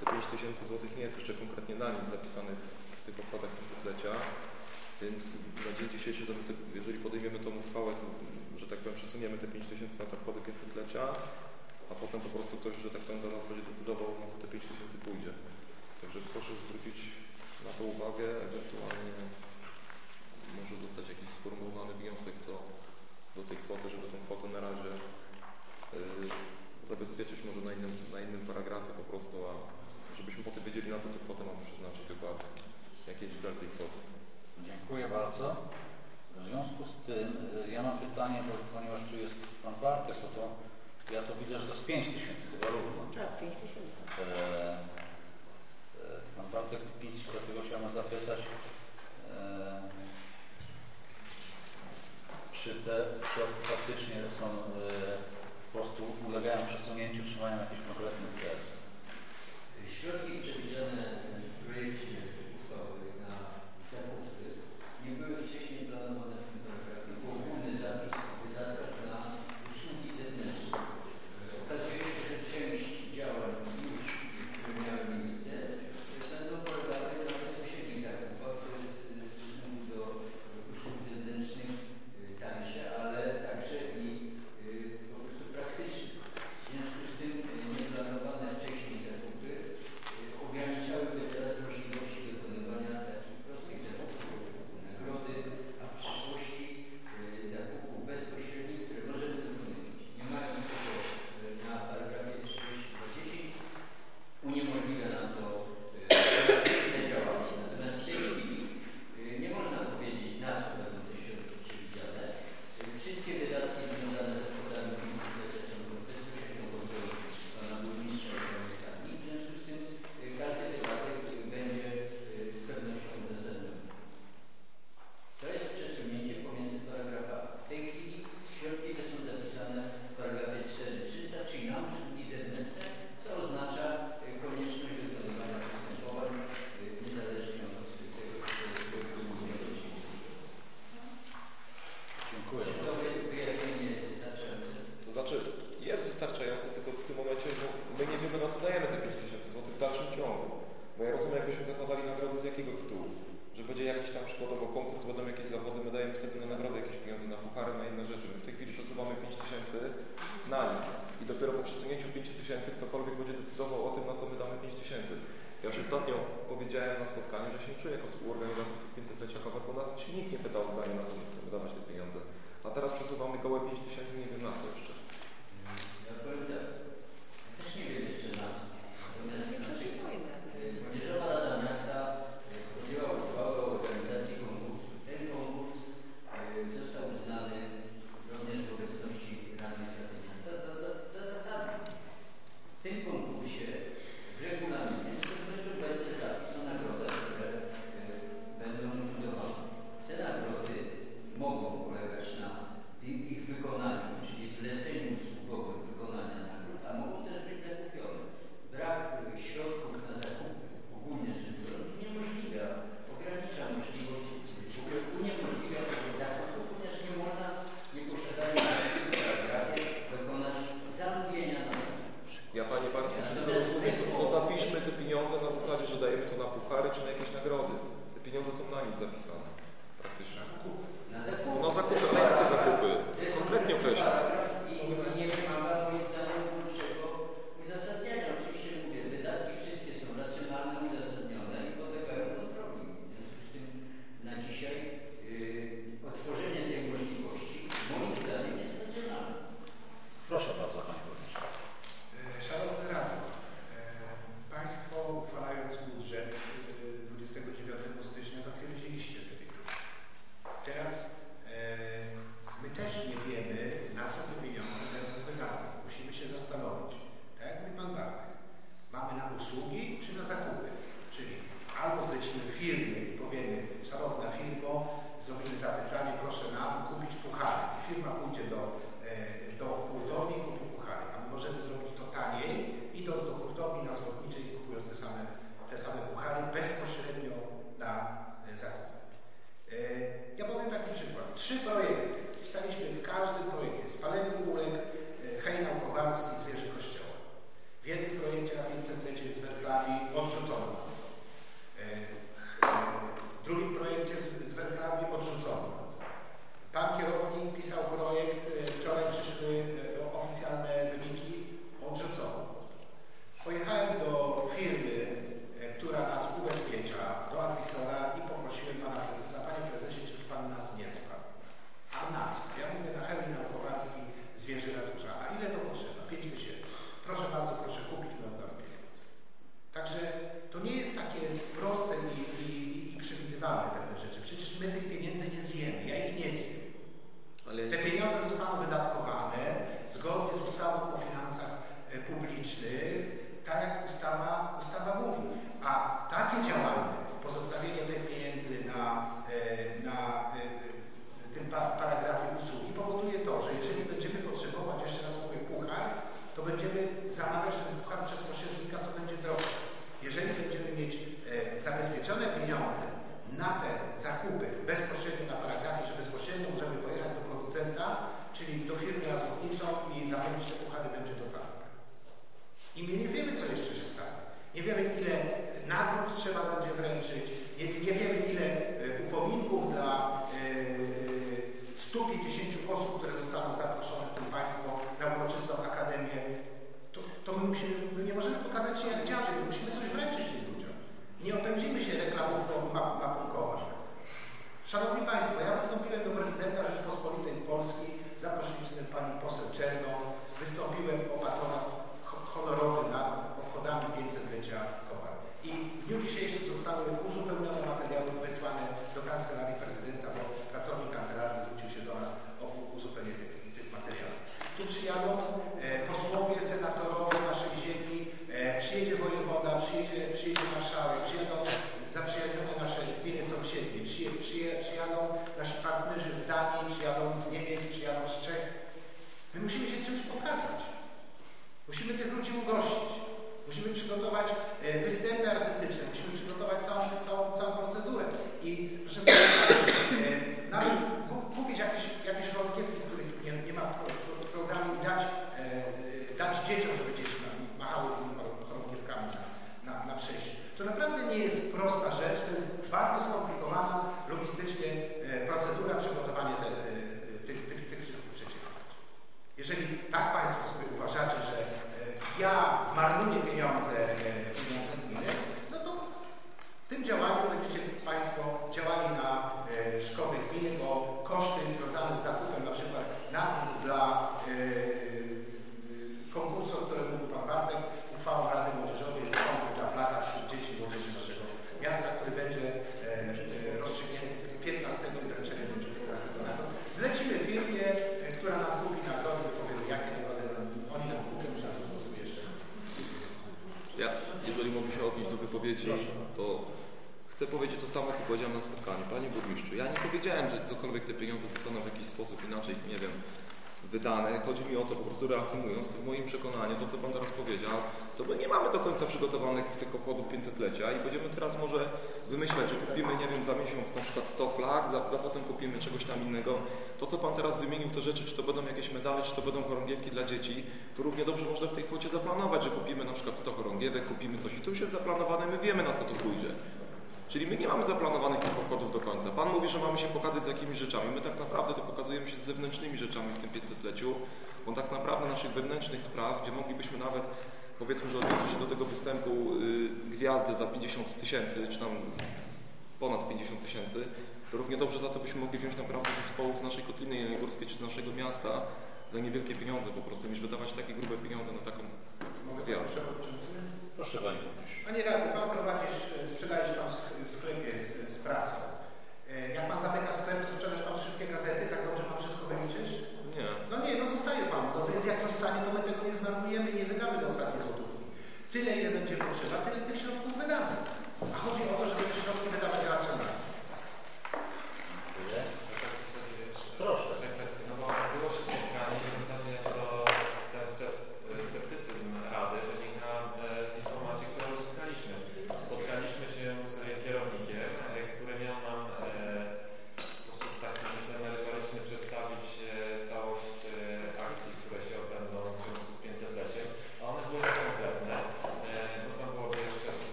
Te 5 tysięcy złotych nie jest jeszcze konkretnie na nic zapisanych w tych obchodach 500-lecia. Więc na dzień dzisiejszy, jeżeli podejmiemy tą uchwałę, to, że tak powiem, przesuniemy te 5 tysięcy na te obchody 500-lecia, a potem po prostu ktoś, że tak powiem, za nas będzie decydował, na co te 5 tysięcy pójdzie. Także proszę zwrócić na to uwagę, ewentualnie może zostać jakiś sformułowany wniosek co do tej kwoty, żeby tą kwotę na razie yy, zabezpieczyć może na innym, na innym paragrafie po prostu, a żebyśmy potem wiedzieli, na co tę kwotę mamy przeznaczyć dokładnie. Jaki jest cel tej kwoty. Dziękuję bardzo. W związku z tym y, ja mam pytanie, bo, ponieważ tu jest Pan Bartek, to, to ja to widzę, że to jest 5 tysięcy chyba. Tak, 5 tysięcy. E, e, pan Bartek 5, dlatego chciałem zapytać, e, czy te środki faktycznie są e, po prostu ulegają przesunięciu, czy mają jakiś konkretny cel? Środki przewidziane prostu reasumując, to w moim przekonaniu, to co Pan teraz powiedział, to my nie mamy do końca przygotowanych tych obchodów 500-lecia i będziemy teraz może wymyślać, że kupimy, nie wiem, za miesiąc na przykład 100 flag, za, za potem kupimy czegoś tam innego. To, co Pan teraz wymienił, te rzeczy, czy to będą jakieś medale, czy to będą chorągiewki dla dzieci, to równie dobrze można w tej kwocie zaplanować, że kupimy na przykład 100 chorągiewek, kupimy coś i to już jest zaplanowane, my wiemy na co to pójdzie. Czyli my nie mamy zaplanowanych tych obchodów do końca. Pan mówi, że mamy się pokazać z jakimiś rzeczami. My tak naprawdę to pokazujemy się z zewnętrznymi rzeczami w tym 500-leciu, bo tak naprawdę naszych wewnętrznych spraw, gdzie moglibyśmy nawet, powiedzmy, że odniosły się do tego występu y, gwiazdy za 50 tysięcy, czy tam z, ponad 50 tysięcy, to równie dobrze za to byśmy mogli wziąć naprawdę zespołów z naszej Kotliny Jeleniogórskiej czy z naszego miasta za niewielkie pieniądze po prostu, niż wydawać takie grube pieniądze na taką gwiazdę. Proszę Panie Burmistrzu. Panie Radny, Pan prowadzisz, e, sprzedajesz Pan w sk- w sklepie z, z prasą. E, Jak Pan zamyka sklep, to sprzedasz Pan wszystkie gazety, tak dobrze Pan wszystko wyliczysz? No nie, no zostaje Pan. No więc jak zostanie, to my tego nie zmarnujemy i nie wydamy do ostatniej złotówki. Tyle, ile będzie potrzeba, tyle tych środków wydamy. A chodzi o to, żeby te środki wydawać racjonalnie.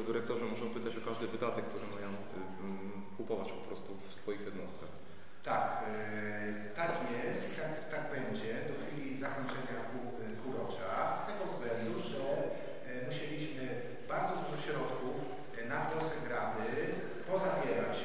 to dyrektorzy muszą pytać o każdy wydatek, który mają y, mm, kupować po prostu w swoich jednostkach. Tak, y, tak jest, tak, tak będzie do chwili zakończenia półrocza, y, z tego względu, że musieliśmy bardzo dużo środków na wniosek Rady pozabierać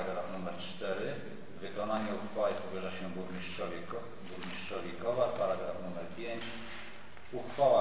paragraf numer 4. Wykonanie uchwały powierza się burmistrzowi, burmistrzowi Kowal, paragraf numer 5. Uchwała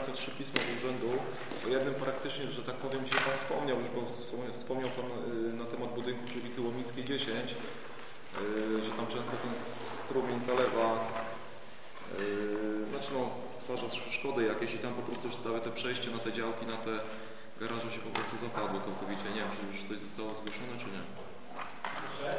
ostatnio trzy pisma z urzędu. O jednym praktycznie, że tak powiem, się Pan wspomniał, już bo wspomniał Pan y, na temat budynku przy ulicy Łomińskiej 10, y, że tam często ten strumień zalewa, y, znaczy no, stwarza szkody jakieś i tam po prostu już całe te przejście na te działki, na te garaże się po prostu zapadło całkowicie. Nie wiem, czy już coś zostało zgłoszone, czy nie. Proszę.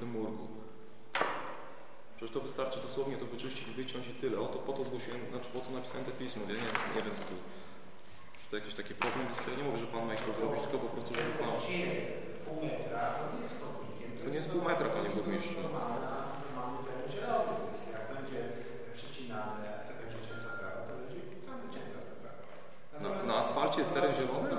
Tymurgu. Przecież to wystarczy dosłownie to wyczyścić, wyciąć i tyle. Oto po to zgłosiłem, znaczy po to napisałem te pismo, ja nie, nie wiem co tu. Czy to jakiś taki problem ja nie mówię, że Pan ma ich to zrobić, tylko po prostu, żeby Pan... Pół metra, to nie jest To nie jest pół metra, Panie Burmistrzu. Mamy teren zielony, więc jak będzie przycinane, to będzie cię to to będzie tam będzie. Na asfalcie jest teren zielony?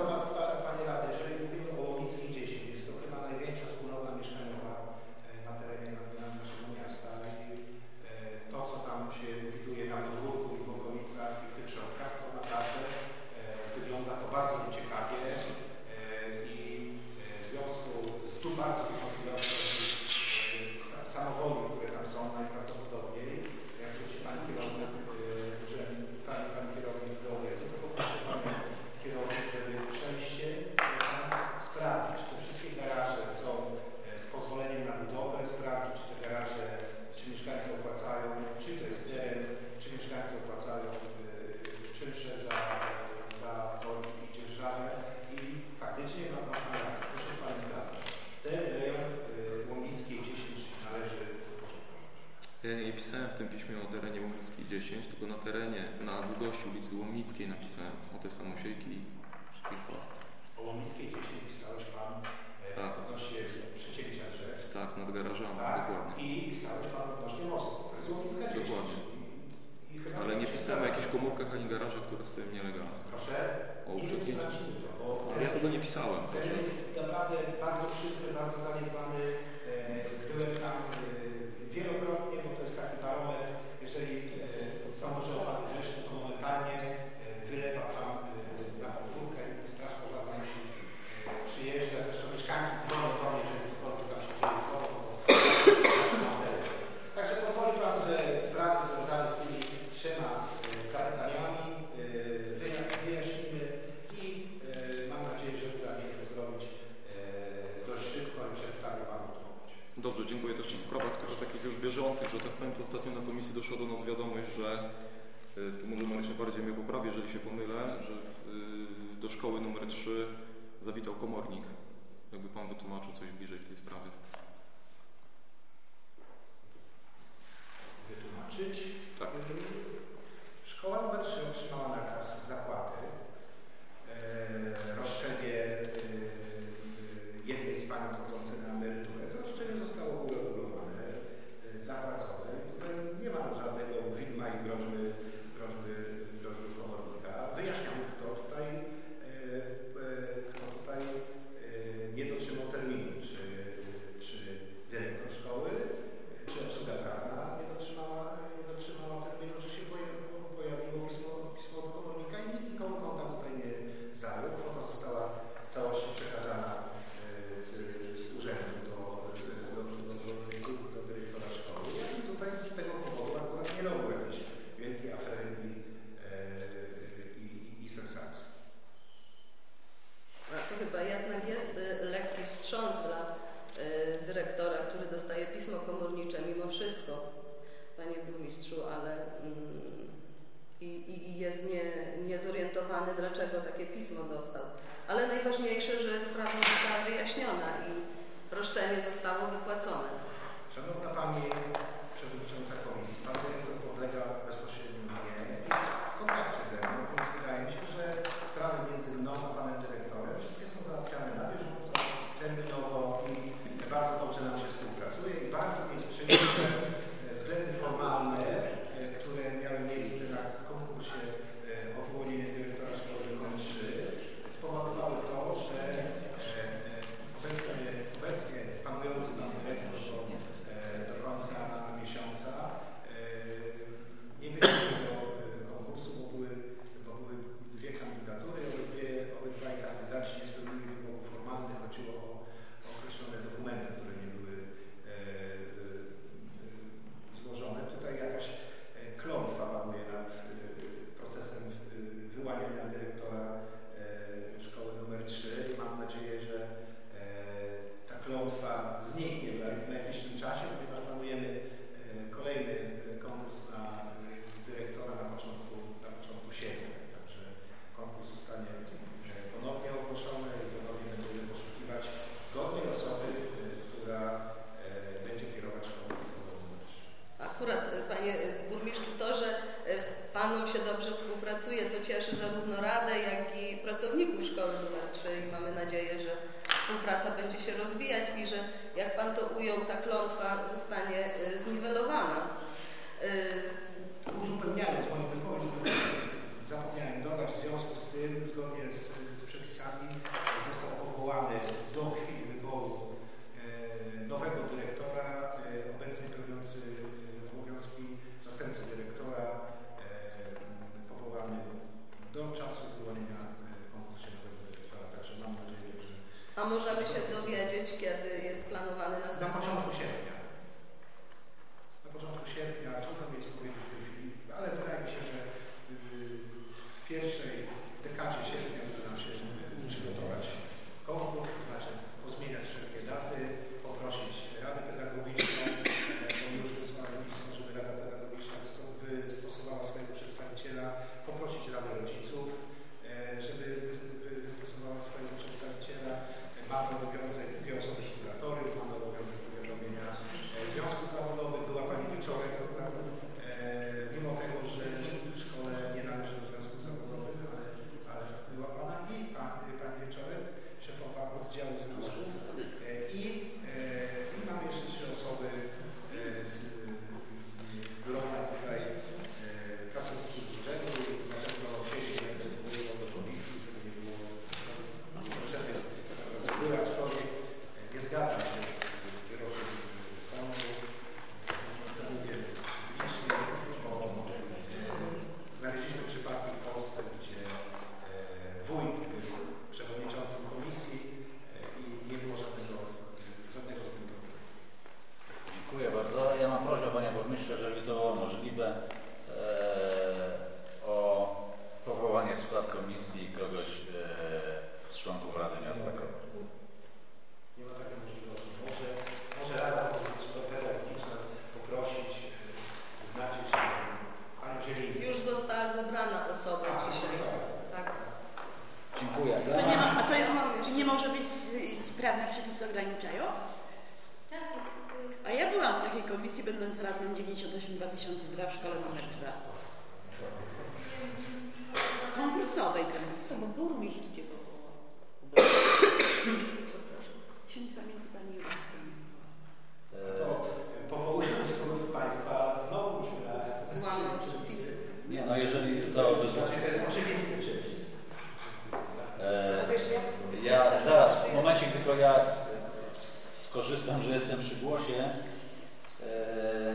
że jestem przy głosie. E,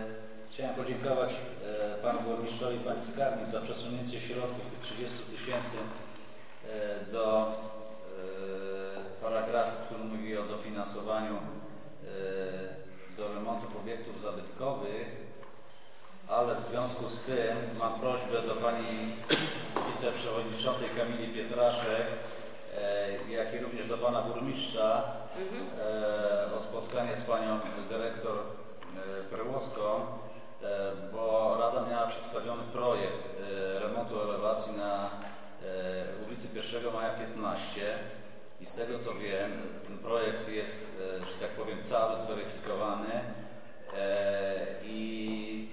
chciałem podziękować e, panu burmistrzowi i pani skarbnik za przesunięcie środków tych 30 tysięcy cały zweryfikowany e, i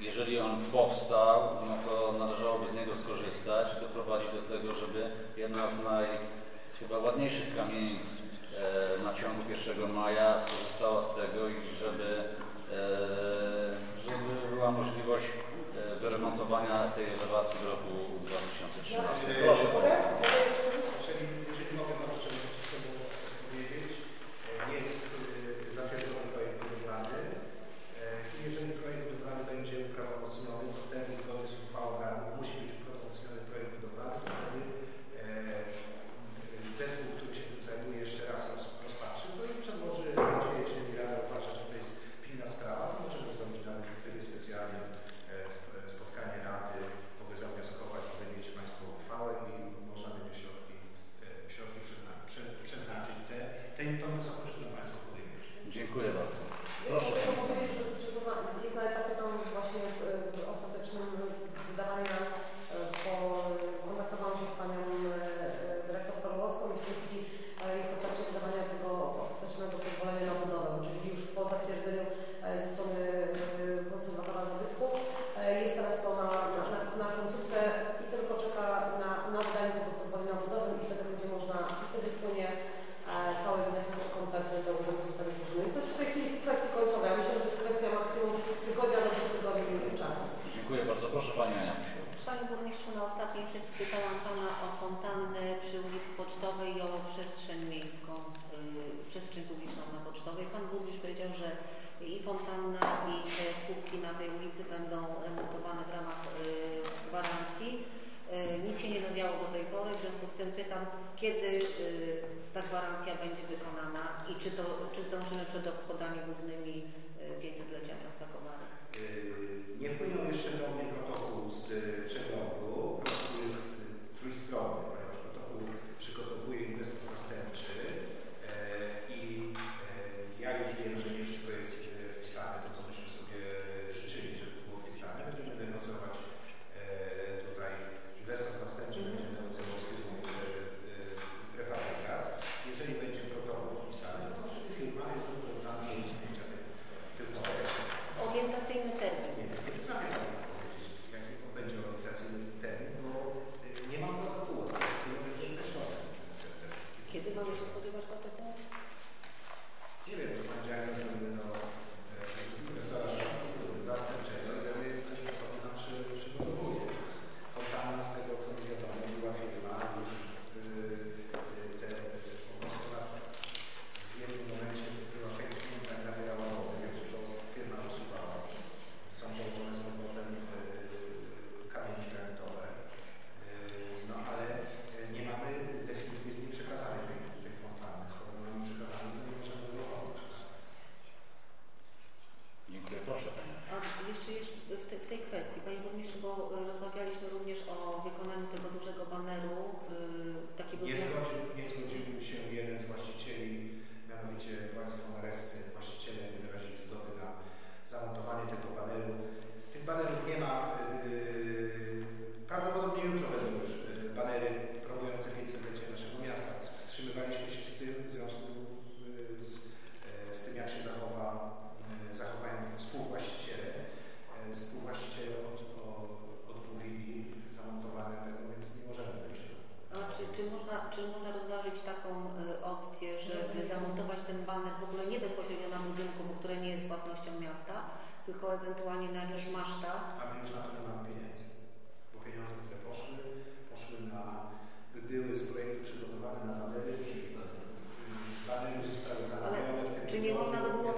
jeżeli on powstał, no to należałoby z niego skorzystać. To prowadzi do tego, żeby jedna z naj, chyba ładniejszych kamienic que é bandido wykorzystywane w ogóle nie bezpośrednio na budynku, które nie jest własnością miasta, tylko ewentualnie na jakichś masztach. A my już na to nie mamy pieniędzy. Bo pieniądze, które poszły, poszły na, by były z projektu przygotowane na banery banery zostały zamawiane w tym czy nie można by było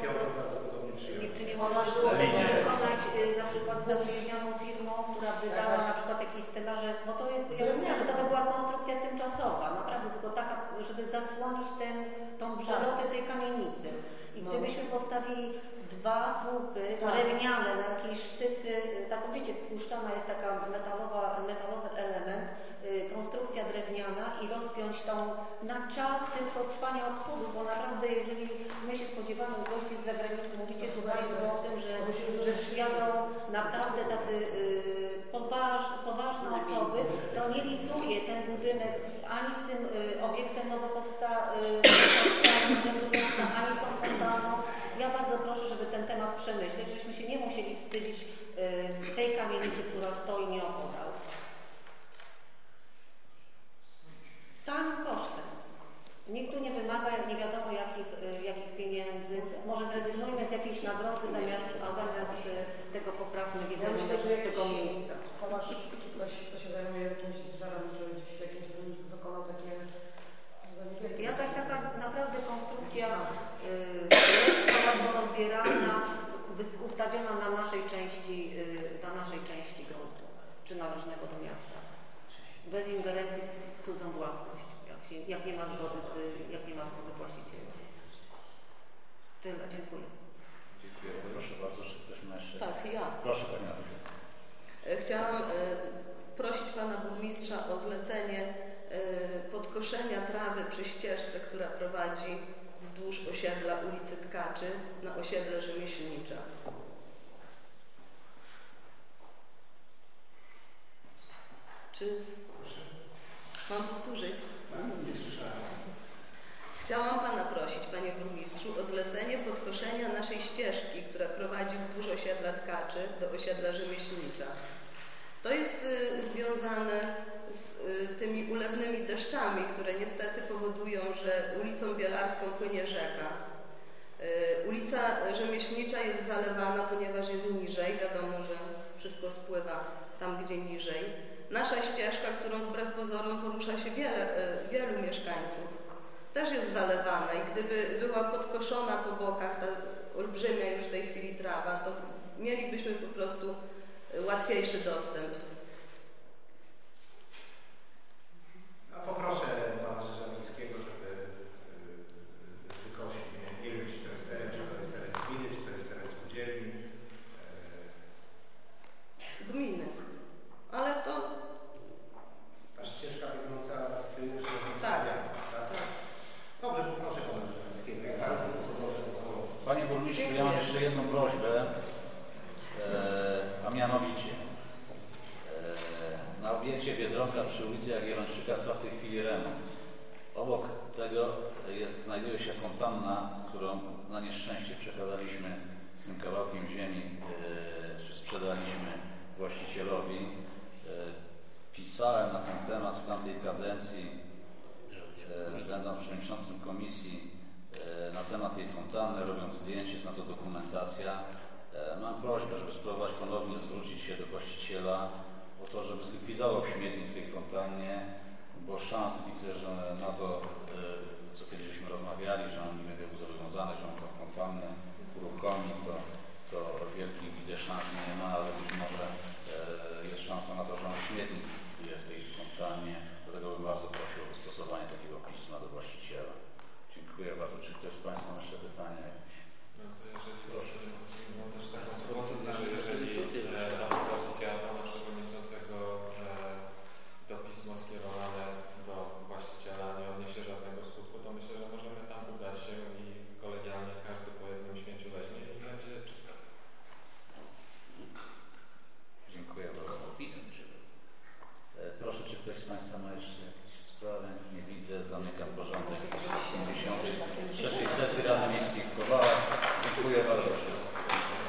przyjąć. Nie, czy nie można by było tego wykonać y, na przykład z zaprzyjaźnioną firmą, która by dała na przykład jakieś stelaże, bo to jest, ja rozumiem, że to by była konstrukcja tymczasowa, naprawdę tylko taka, żeby zasłonić ten, tą brzegotę tej kamienicy. I No. gdybyśmy postawili dwa słupy Tak. drewniane na jakiejś sztycy, taką wiecie, wpuszczana jest taka metalowa, metalowy element, y, konstrukcja drewniana i rozpiąć tą na czas tylko trwania obchodu, bo naprawdę jeżeli my się spodziewamy gości z zagranicy, mówicie tu Państwo o tym, że, że przyjadą naprawdę tacy y, poważ, poważne osoby, to nie licuje ten budynek z, ani z tym y, obiektem nowo powsta, y, urzędu miasta, ani z tą fontanną. Ja bardzo proszę, żeby ten temat przemyśleć, żebyśmy się nie musieli wstydzić y, tej kamienicy, która stoi nieopodal. Tanim kosztem. Nikt tu nie wymaga nie wiadomo jakich, jakich pieniędzy. Może zrezygnujmy z jakiejś nagrody zamiast, a zamiast tego poprawmy wizerunek tego miejsca. Schowasz, czy ktoś, kto się zajmuje jakimś drzewem, czy gdzieś jakimś tym wykonał takie za niewielkie Jakaś taka naprawdę konstrukcja yy, łatwo rozbieralna, wys- ustawiona na naszej części, y, na naszej części gruntu, czy należnego do miasta. Bez ingerencji w cudzą własność, jak, się, jak nie ma zgody, y, jak nie ma zgody właściciela. Tyle, dziękuję. Dziękuję. Proszę bardzo, czy ktoś ma jeszcze? Tak, ja. Proszę Pani. E, Chciałam e, prosić Pana Burmistrza o zlecenie e, podkoszenia trawy przy ścieżce, która prowadzi wzdłuż osiedla ulicy Tkaczy na osiedle rzemieślnicze. Czy mam powtórzyć? Nie słyszałem. Chciałam Pana prosić, Panie Burmistrzu, o zlecenie podkoszenia naszej ścieżki, która prowadzi wzdłuż osiedla Tkaczy do osiedla Rzemieślnicza. To jest y, związane z y, tymi ulewnymi deszczami, które niestety powodują, że ulicą Bielarską płynie rzeka. Y, ulica Rzemieślnicza jest zalewana, ponieważ jest niżej. Wiadomo, że wszystko spływa tam, gdzie niżej. Nasza ścieżka, którą wbrew pozorom porusza się wiele, y, wielu mieszkańców, też jest zalewana i gdyby była podkoszona po bokach ta olbrzymia już w tej chwili trawa, to mielibyśmy po prostu y, łatwiejszy dostęp. A poproszę pana Rzeżawińskiego, żeby y, wykosił. Nie, nie wiem, czy to jest teren, czy to jest teren gminy, czy to jest teren spółdzielni. E, Gminy. Ale to Ta ścieżka wygląda z tyłu, że Tak, tak? Dobrze, poproszę pana Rzeżawińskiego. Jak pan poproszę o Panie Burmistrzu, ja mam jeszcze jedną prośbę, e, a mianowicie e, na obiekcie Biedronka przy ulicy Jagiellończyka trwa w tej chwili remont. Obok tego jest, znajduje się fontanna, którą na nieszczęście przekazaliśmy z tym kawałkiem ziemi, e, czy sprzedaliśmy właścicielowi. Pisałem na ten temat w tamtej kadencji, będąc przewodniczącym komisji na temat tej fontanny, robiąc zdjęcie, jest na to dokumentacja. E, Mam prośbę, żeby spróbować ponownie zwrócić się do właściciela o to, żeby zlikwidował śmietnik w tej fontannie, bo szans widzę, że na to, e, co kiedyś rozmawiali, że on nie był zobowiązany, że on tą fontannę uruchomi, to, to wielkich widzę szans nie ma, ale być może e, jest szansa na to, że on śmietnik w tej fontannie.